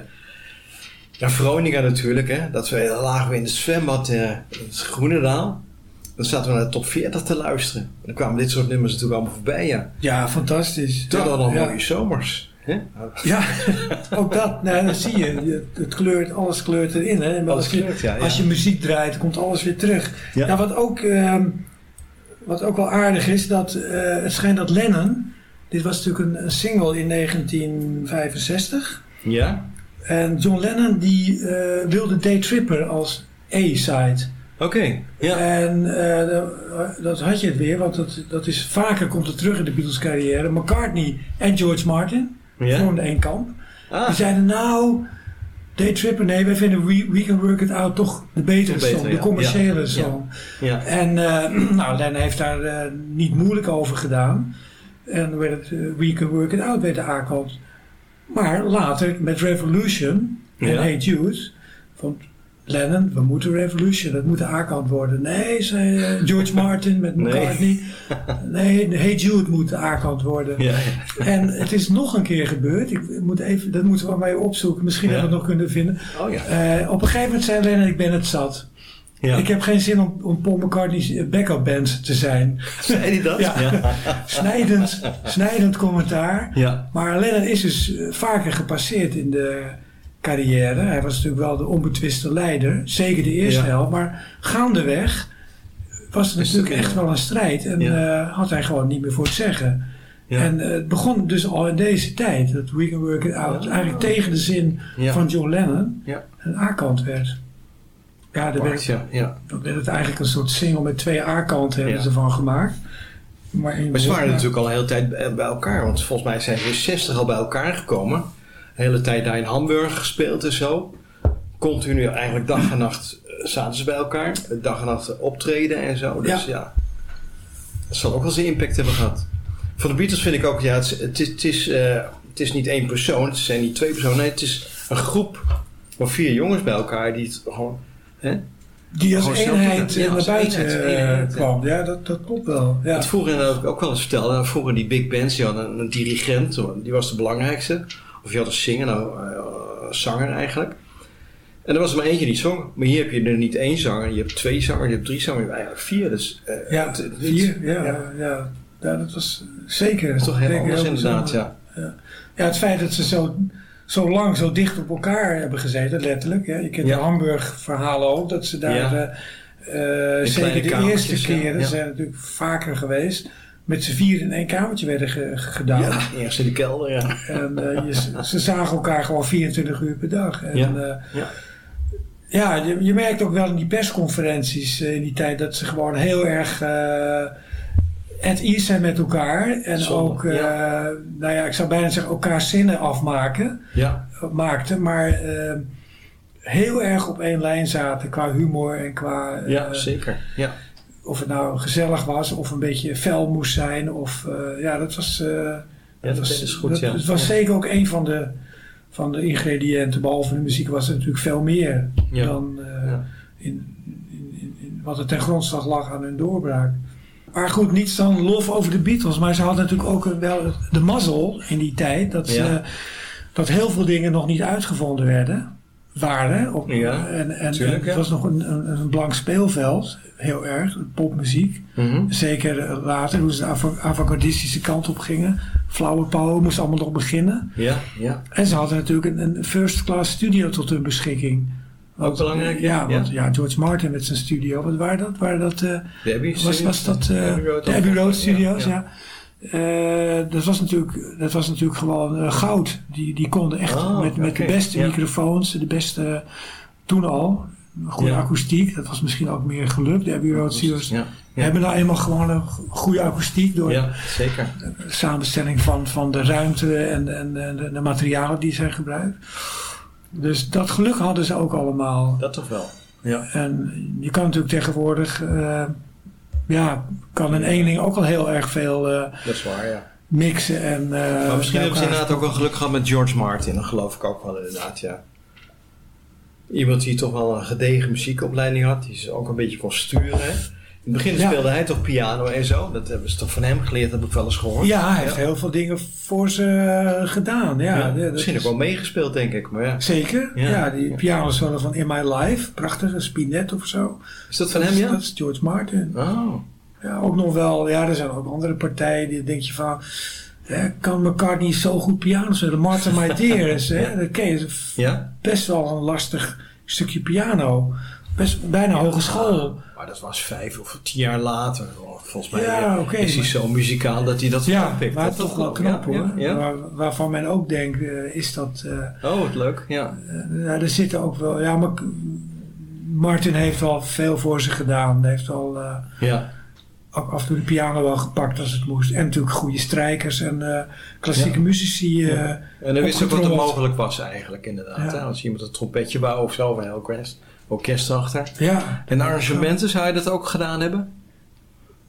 Ja, Veronica natuurlijk, hè. Dat we lagen we in het zwembad eh, in het Groenendaal. Dan zaten we naar de top 40 te luisteren. En dan kwamen dit soort nummers natuurlijk allemaal voorbij, ja. Ja, fantastisch. Toen ja, hadden we ja. mooie zomers. Hè? Ja, [LAUGHS] ook dat. Nou, dan zie je. Het kleurt, alles kleurt erin. Hè? Als, je, kleurt, ja, ja. als je muziek draait, komt alles weer terug. Ja. Ja. wat, ook, ehm, wat ook wel aardig is, dat eh, het schijnt dat Lennon... Dit was natuurlijk een, een single in 1965. Ja? En John Lennon die eh, wilde Day Tripper als A-side. Oké, ja. En eh, dat- had je het weer, want dat, dat is, vaker komt het terug in de Beatles carrière. McCartney en George Martin Ja? vormden één kamp. Ah. Die zeiden nou, Day Tripper, nee, wij vinden We, We Can Work It Out toch de betere beter, song, de commerciële Ja. song. Ja. En eh, [CLEARS THROAT] nou, Lennon heeft daar niet moeilijk over gedaan. En werd het eh, We Can Work It Out werd de aankant. Maar later met Revolution en Ja. Hey Jude vond Lennon, we moeten Revolution, dat moet de A-kant worden. Nee, zei eh, George [LAUGHS] Martin met Nee. McCartney. Nee, Hey Jude moet de A-kant worden. Ja, En het is nog een keer gebeurd. Ik moet even, dat moeten we maar even opzoeken. Misschien hebben we het nog kunnen vinden. Oh ja. Eh, op een gegeven moment zei Lennon, ik ben het zat. Ja. Ik heb geen zin om, om Paul McCartney's backup band te zijn. Zei hij dat? [LAUGHS] Ja. Snijdend, snijdend commentaar. Ja. Maar Lennon is dus eh, vaker gepasseerd in de carrière. Hij was natuurlijk wel de onbetwiste leider. Zeker de eerste helft. Maar gaandeweg was het Is natuurlijk echt wel een strijd. En eh, had hij gewoon niet meer voor het zeggen. Ja. En eh, het begon dus al in deze tijd. Dat We Can Work It Out. Eigenlijk tegen de zin van John Lennon. Ja. Een A-kant werd. Ja, daar werd, ja. ja. dan werd het eigenlijk een soort single met twee A-kanten hebben Ja. ze van gemaakt. Maar, ze waren natuurlijk al een hele tijd bij bij elkaar. Want volgens mij zijn ze in 60 al bij elkaar gekomen. De hele tijd daar in Hamburg gespeeld en zo. Continu eigenlijk dag en nacht eh, zaten ze bij elkaar. Dag en nacht optreden en zo. Dus ja. Dat zal ook wel zijn impact hebben gehad. Van de Beatles vind ik ook, ja, het is, het is, het is, eh, het is niet één persoon. Het zijn niet twee personen. Nee, het is een groep van vier jongens bij elkaar die het gewoon... Hè? Die als eenheid. Ja, eh, naar buiten eenheid, eh, eenheid, ja. kwam. Ja, dat, dat klopt wel. Ja. Het vroeger inderdaad ook wel eens vertelde. Vroeger die big bands, die hadden een, een dirigent. Die was de belangrijkste. Of je had een zinger, nou, eh, zanger eigenlijk. En er was er maar eentje die zong. Maar hier heb je er niet één zanger. Je hebt twee zangers, je hebt drie zangers. Je hebt eigenlijk vier. Dus, eh, ja, het- vier. Ja, ja. ja. Ja, Ja, dat was zeker. Dat is toch heel anders inderdaad, bijzonder. ja. Ja, het feit dat ze zo, zo lang zo dicht op elkaar hebben gezeten, letterlijk. Hè. Je kent Ja. de Hamburg-verhalen ook, dat ze daar... Ja. eh, eh, zeker de eerste keren Ja. zijn natuurlijk vaker geweest. Met z'n vier in één kamertje werden ge- gedaan. Ja, eerst in de kelder, ja. En eh, je, ze zagen elkaar gewoon 24 uur per dag. En, Ja. Ja. ja, je, je merkt ook wel in die persconferenties in die tijd dat ze gewoon heel erg at ease zijn met elkaar. En Zonde, ook, eh, nou ja, ik zou bijna zeggen, elkaar zinnen afmaken. Ja, Maakten, maar eh, heel erg op één lijn zaten qua humor en qua. eh, ja zeker. Ja. of het nou gezellig was of een beetje fel moest zijn. Of, eh, ja, dat was. eh, dat was, is goed, dat- ja. Het was zeker ook een van de, van de ingrediënten. Behalve de muziek was er natuurlijk veel meer Ja. dan eh, in, in, in, in wat er ten grondslag lag aan hun doorbraak. Maar goed, niets dan lof over de Beatles. Maar ze hadden natuurlijk ook wel de mazzel in die tijd dat, ze, Ja. dat heel veel dingen nog niet uitgevonden werden. Waren. Op, Ja, en, en, tuurlijk, en het was nog een, een, een blank speelveld, heel erg, popmuziek. Mhm. Zeker eh, later, hoe ze de avant-gardistische kant op gingen. Flauwe power moest allemaal nog beginnen. Ja, ja. En ze hadden natuurlijk een, een first-class studio tot hun beschikking. Ook belangrijk, Ja, ja. want ja, George Martin met zijn studio, wat waren dat? Waren dat eh, De Abbey was, was dat eh, Abbey Road de Abbey Road Ja, Studios? ja. Ja. Eh, dat, was natuurlijk, dat was natuurlijk gewoon goud. Die, die konden echt Oh, met, met de beste microfoons, de beste toen al, goede akoestiek. Dat was misschien ook meer gelukt. De Abbey Road Studios ja. hebben nou eenmaal gewoon een goede akoestiek door ja, zeker. de samenstelling van, van de ruimte en, en, en de, de materialen die zij gebruikt. Dus dat geluk hadden ze ook allemaal. Dat toch wel. Ja. En je kan natuurlijk tegenwoordig, eh, ja, kan in één ding ook al heel erg veel eh, Dat is waar, ja. mixen en. eh, Maar misschien hebben ze inderdaad ook wel geluk gehad met George Martin. Dat geloof ik ook wel inderdaad, ja. Iemand die toch wel een gedegen muziekopleiding had. Die ze ook een beetje kon sturen. In het begin Ja. speelde hij toch piano en zo? Dat hebben ze toch van hem geleerd, heb ik wel eens gehoord. Ja, hij heeft heel veel dingen voor ze eh, gedaan. Ja, Ja, dat misschien is- ook wel meegespeeld, denk ik. Maar ja. Zeker. Ja. Die piano van In My Life. Prachtig, een Spinet of zo. Is dat van hem, is- ja? Dat is George Martin. Oh. Ja, ook nog wel. Ja, er zijn ook andere partijen die denk je van... hè, kan McCartney zo goed piano spelen? Martin My [LAUGHS] Dears, hè? Dat ken je. Best wel een lastig stukje piano. Best, bijna hogeschool. Maar dat was vijf of tien jaar later. Volgens mij Ja, eh, is hij zo muzikaal dat hij dat Ja, oppikt. maar Dat toch wel knap Ja, hoor. Ja, ja. Waar- waarvan men ook denkt, eh, is dat... eh, Oh, wat leuk. Ja. Ja, er zitten ook wel. Ja, maar Martin heeft al veel voor zich gedaan. Hij heeft al ja. af en toe de piano wel gepakt als het moest. En natuurlijk goede strijkers en klassieke muzici. En dan wist ook wat er mogelijk was eigenlijk inderdaad. Ja. Hè? Als iemand een trompetje wou of zo, of een orkest, achter. Ja. En arrangementen, zou je dat ook gedaan hebben?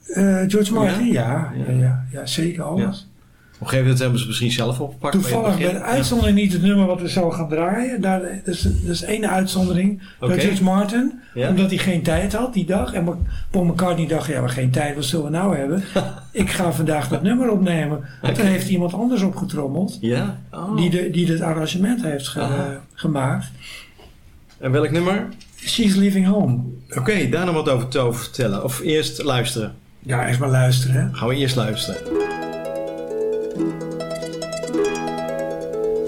Eh, George Martin, Ja? ja. Ja, ja, ja, zeker alles. Op een gegeven moment hebben ze misschien zelf opgepakt. Toevallig bij de uitzondering niet het nummer wat we zo gaan draaien. Daar, dat, is, dat is één uitzondering. Oké. Bij George Martin. Omdat hij geen tijd had die dag. En Paul McCartney dacht, ja, maar geen tijd, wat zullen we nou hebben? [LAUGHS] Ik ga vandaag dat nummer opnemen. Toen heeft iemand anders opgetrommeld. Ja? Oh. Die, de, die het arrangement heeft ge- gemaakt. En welk nummer? She's Leaving Home. Oké, daar nog wat over te over vertellen. Of eerst luisteren. Ja, eerst maar luisteren. Hè. Gaan we eerst luisteren.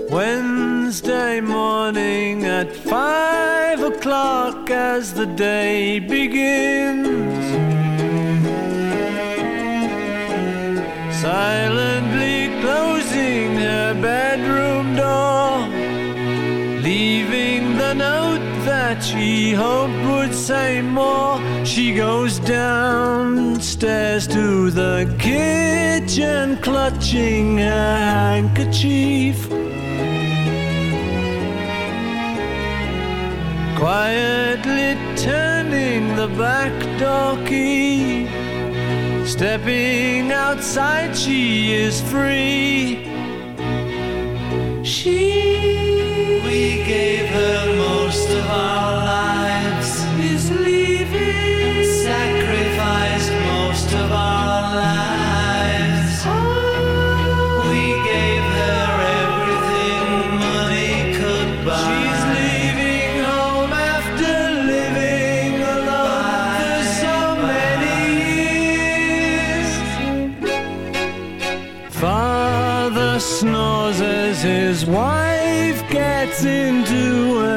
Wednesday morning at five o'clock as the day begins. Silently closing her bedroom door, leaving the note that she hoped would say more. She goes downstairs to the kitchen, clutching her handkerchief. Quietly turning the back door key. Stepping outside, she is free. She, we gave her most of our lives,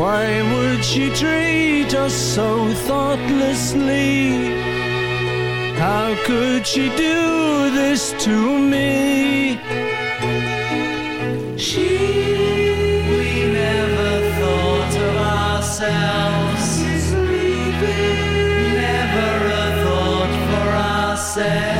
Why would she treat us so thoughtlessly? How could she do this to me? She we never thought of ourselves. Never a thought for ourselves.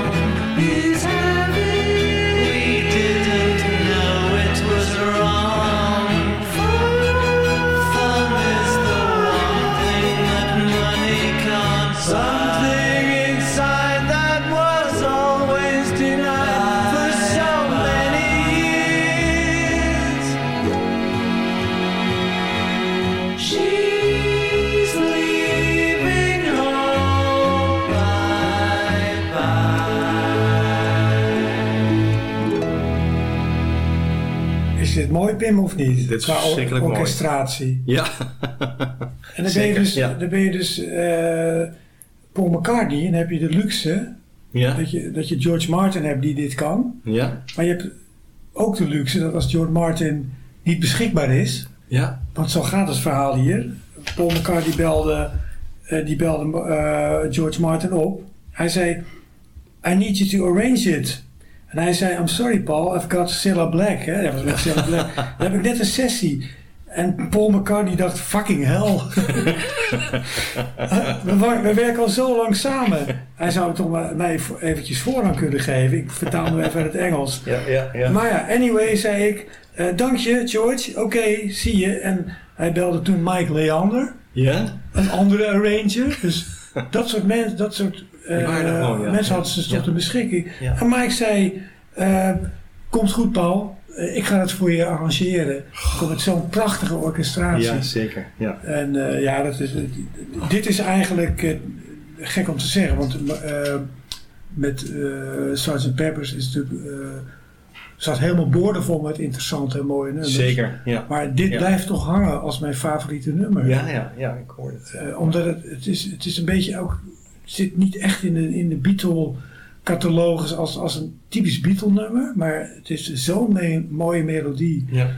Mooi, of niet? Dit is Qua verschrikkelijk mooi. orchestratie. Ja. [LAUGHS] En dan ben je dus, ja. dan ben je dus eh, Paul McCartney en heb je de luxe Ja. dat, je, dat je George Martin hebt die dit kan. Ja. Maar je hebt ook de luxe dat als George Martin niet beschikbaar is, Ja. want zo gaat het verhaal hier. Paul McCartney belde, eh, die belde eh, George Martin op. Hij zei, I need you to arrange it. En hij zei, I'm sorry Paul, I've got Cilla Black. Hè? Dat was met Cilla [LAUGHS] Black. Dan heb ik net een sessie. En Paul McCartney dacht, fucking hell. [LAUGHS] we, we werken al zo lang samen. Hij zou toch maar mij eventjes voorrang kunnen geven. Ik vertaal nu even uit het Engels. Ja, ja, ja. Maar ja, anyway, zei ik. eh, dank je, George. Oké, zie je. En hij belde toen Mike Leander, Ja? een andere arranger. Dus dat soort, mensen, dat soort eh, gewoon, ja. mensen hadden ze tot Ja. de beschikking. En Mike zei, eh, komt goed Paul. Eh, ik ga het voor je arrangeren. Kom met zo'n prachtige orchestratie. Ja, zeker. Ja. En ja, dat is, dit is eigenlijk gek om te zeggen, want eh, met Sgt. Peppers is natuurlijk, staat helemaal boordevol met interessante en mooie nummers. Zeker, ja. Maar dit Ja. blijft toch hangen als mijn favoriete nummer. Ja, ja, ja, ik hoor het. Omdat het, het, is, het is een beetje ook, zit niet echt in de, in de Beatle catalogus als, als een typisch Beatle nummer, maar het is zo'n me- mooie melodie. Ja.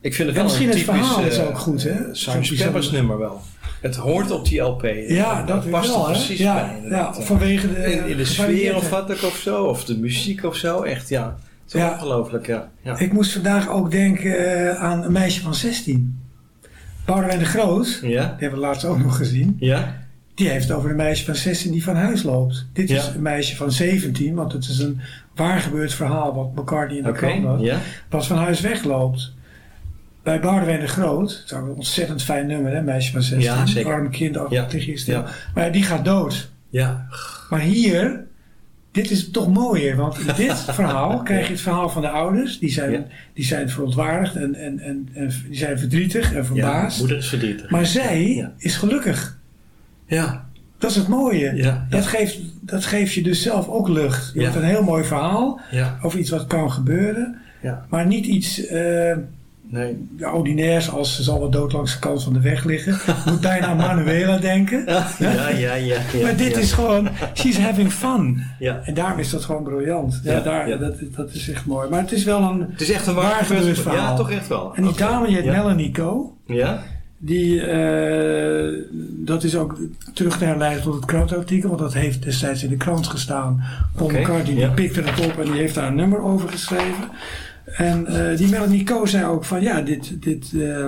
Ik vind het En wel misschien een het typisch, verhaal is eh, ook goed, hè? Sgt. nummer wel. Het hoort op die LP. Ja, dat past wel, er precies Ja, bij. inderdaad, ja, vanwege de, In, in de sfeer of wat ook of zo, of de muziek of zo, echt ja. Het is Ja. ongelooflijk, ja. ja. Ik moest vandaag ook denken eh, aan een meisje van 16. Boudewijn de Groot, die Ja? hebben we laatst ook nog gezien. Ja? Die heeft over een meisje van 16 die van huis loopt. Dit is Ja. een meisje van 17, want het is een waargebeurd verhaal wat McCartney in de Oké, krant had. ja. Wat van huis wegloopt. Bij Boudewijn de Groot, dat is een ontzettend fijn nummer, hè, meisje van 16. Ja, zeker. Arm kind, Ja, stil. ja. Maar die gaat dood. Ja. Maar hier, dit is toch mooier, want in dit [LAUGHS] verhaal krijg je het verhaal van de ouders. Die zijn, die zijn verontwaardigd en, en, en, en die zijn verdrietig en Ja, verbaasd. moeder is verdrietig. maar zij is gelukkig. Ja. Dat is het mooie. Ja, Dat, geeft, dat geeft je dus zelf ook lucht. Je hebt een heel mooi verhaal over iets wat kan gebeuren. Maar niet iets eh, Nee. ordinairs als ze zal wel dood langs de kant van de weg liggen. Je moet bijna aan Manuela [LAUGHS] denken. Ja, ja, ja. ja, maar dit ja. is gewoon, she's having fun. Ja. En daarom is dat gewoon briljant. Ja, daar. Dat, dat is echt mooi. Maar het is wel een Het is echt een waar waar gebeurd verhaal. Ja, toch echt wel. En die dame, Ja. Melanie Co. Ja? Die, eh, dat is ook terug te herleiden tot het krantartikel, want dat heeft destijds in de krant gestaan. Paul Oké, McCartney die pikte het op en die heeft daar een nummer over geschreven. En eh, die Melanie Co zei ook van ja, dit, dit, eh,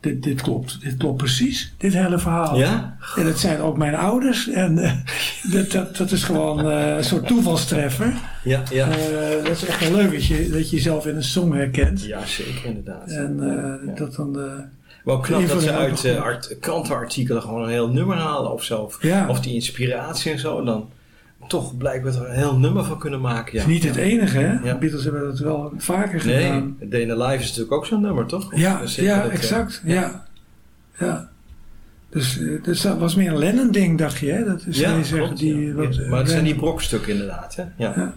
dit, dit klopt. Dit klopt precies, dit hele verhaal. Ja? En dat zijn ook mijn ouders. En [LAUGHS] dat, dat, dat is gewoon een soort toevalstreffer. Ja, ja. Dat is echt wel leuk dat je, dat je jezelf in een song herkent. Ja, zeker inderdaad. En dat dan... Maar ook knap dat ze uit art, krantenartikelen gewoon een heel nummer halen of zo. Of, Ja. of die inspiratie en zo. Dan toch blijkbaar er een heel nummer van kunnen maken. Ja. is niet het enige, hè? Ja. Beatles hebben dat wel vaker Nee, gedaan. Dana Live is natuurlijk ook zo'n nummer, toch? Of Ja, ja dat, eh, exact. Ja. ja. Dus, eh, dus dat was meer een Lennon-ding, dacht je, hè? Dat is Ja, zeggen, klopt, die, wat, maar het zijn die brokstukken inderdaad. Hè? Ja.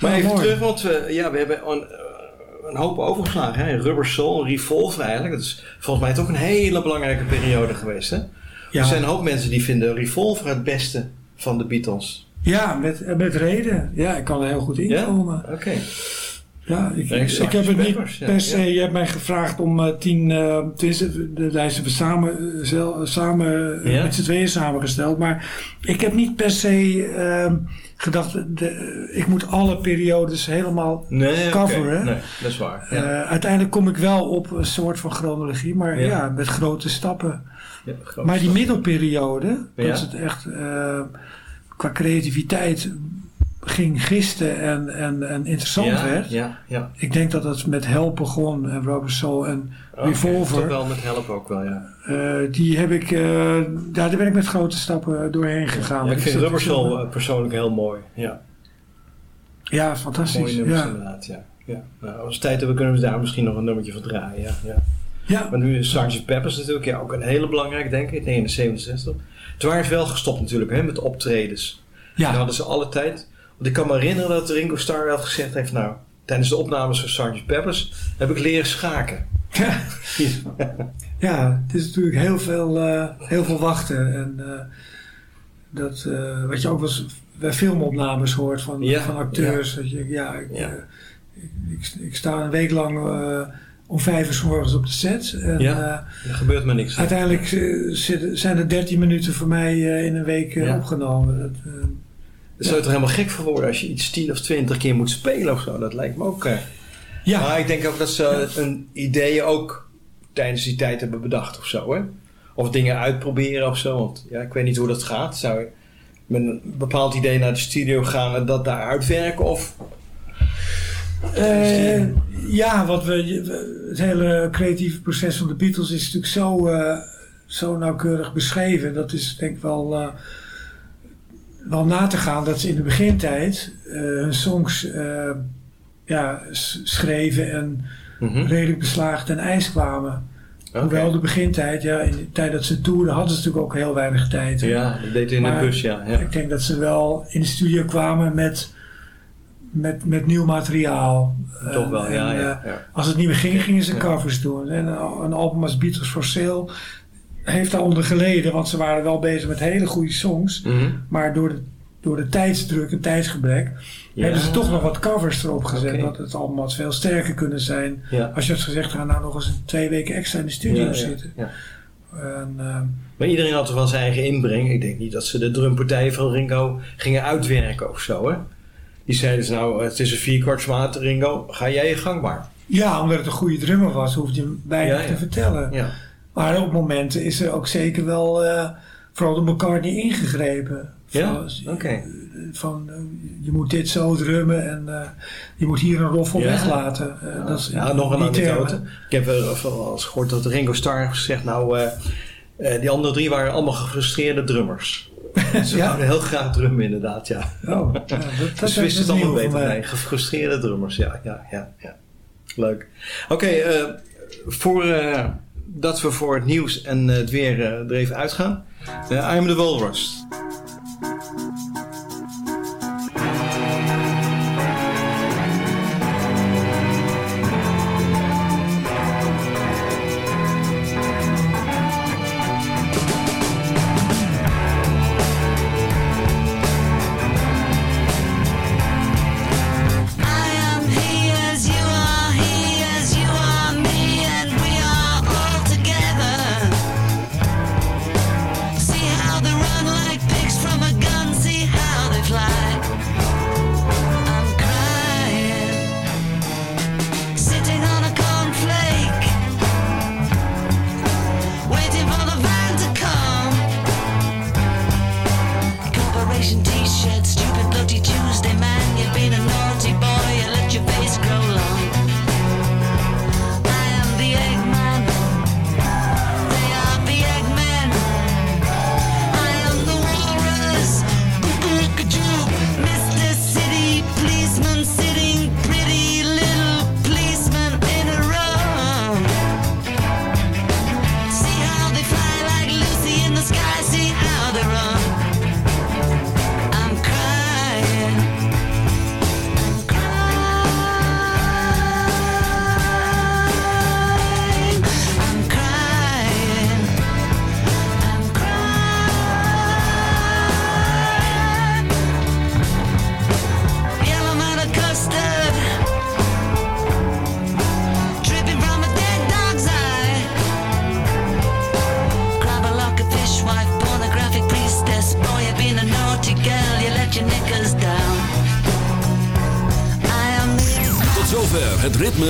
Maar even terug, want we, ja, we hebben een hoop overgeslagen. Hè? Rubber Soul, Revolver eigenlijk. Dat is volgens mij toch een hele belangrijke periode geweest. Hè? Ja. Er zijn een hoop mensen die vinden Revolver het beste van de Beatles. Ja, met, met reden. Ja, ik kan er heel goed Ja? inkomen. Oké. Ja, ik, ik heb het niet per se. Je hebt mij gevraagd om eh, tien. eh tenminste, de lijst hebben we samen, eh, zel- samen Ja. met z'n tweeën samengesteld. Maar ik heb niet per se ehm, gedacht. De, ik moet alle periodes helemaal Nee, coveren. Nee, dat is waar. Ja. Uiteindelijk kom ik wel op een soort van chronologie, maar Ja. ja, met grote stappen. Ja, groot Maar die middelperiode, dat het echt qua creativiteit ging gisten en, en, en interessant ja, werd. Ja, ja. Ik denk dat het met Help begon en Robert Soul en Oké, Revolver. Toch wel met help ook wel, ja. eh, die heb ik, eh, daar ben ik met grote stappen doorheen gegaan. ja ik vind er zo- Soul eh, persoonlijk heel mooi. Ja, Ja, fantastisch. mooie nummers Ja. inderdaad, ja. ja. Nou, als we tijd hebben kunnen we daar misschien nog een nummertje van draaien, ja. ja. ja, Maar nu is Sgt. Peppers natuurlijk ja, ook een hele belangrijke, denk ik, 1967. Toen waren ze wel gestopt natuurlijk hè, met de optredens. Dan ja, hadden ze alle tijd. Want ik kan me herinneren dat Ringo Starr had gezegd heeft, nou, tijdens de opnames van Sgt. Peppers heb ik leren schaken. Ja, [LAUGHS] het is natuurlijk heel veel, eh, heel veel wachten. En eh, dat, eh, wat je ook wel bij filmopnames hoort van, Ja, van acteurs. Dat je, ja, ik, Ja. ik, ik, ik sta een week lang om vijf uur 's morgens op de set. En, Ja. Er gebeurt maar niks. uiteindelijk zijn er 13 minuten voor mij in een week Ja. opgenomen. Dat, Daar zou je toch helemaal gek voor worden als je iets 10 of 20 keer moet spelen of zo. Dat lijkt me ook. eh. ja, Maar ik denk ook dat ze hun ideeën ook tijdens die tijd hebben bedacht of zo. Hè? Of dingen uitproberen of zo. Want ja, ik weet niet hoe dat gaat. Zou je met een bepaald idee naar de studio gaan en dat daar uitwerken? Of Eh, ja, wat we, het hele creatieve proces van de Beatles is natuurlijk zo, eh, zo nauwkeurig beschreven. Dat is denk ik wel, wel na te gaan dat ze in de begintijd eh, hun songs eh, ja, schreven en Mhm. redelijk beslagen ten ijs kwamen. Hoewel de begintijd, ja, in de tijd dat ze toerden hadden ze natuurlijk ook heel weinig tijd. Ja, dat deed in de Maar bus, ja. ja. Ik denk dat ze wel in de studio kwamen met, met, met nieuw materiaal. Toch wel, en, ja, eh, ja, ja. Als het niet meer ging, gingen ze covers doen. En een een album als Beatles for Sale heeft daaronder geleden, want ze waren wel bezig met hele goede songs. Mhm. Maar door de, door de tijdsdruk en tijdsgebrek Ja. hebben ze toch nog wat covers erop gezet. Dat het album had veel sterker kunnen zijn. Ja. Als je had gezegd, ga nou nog eens twee weken extra in de studio zitten. ja. En, eh, Maar iedereen had er wel zijn eigen inbreng. Ik denk niet dat ze de drumpartijen van Ringo gingen uitwerken of zo, hè? Die zeiden ze nou, het is een vierkwartsmaat, Ringo, ga jij je gang maar. ja, omdat het een goede drummer was, hoefde je hem ja. te vertellen. Ja. Maar op momenten is er ook zeker wel, eh, vooral door McCartney ingegrepen. Ja? Van, Oké. van, eh, je moet dit zo drummen en eh, je moet hier een roffel Ja. weglaten. Eh, dat is Ja, nog een anekdote. Ik heb wel eens gehoord dat Ringo Starr gezegd, nou, eh, eh, die andere drie waren allemaal gefrustreerde drummers. [LAUGHS] Ze Ja? heel graag drummen inderdaad, ja. Oh, ja, dat, [LAUGHS] Dus wisten is het allemaal beter. Nee, gefrustreerde drummers, ja, ja, ja. ja. Leuk. Oké, eh, voor eh, dat we voor het nieuws en eh, het weer eh, er even uitgaan. Eh I am the Walrus.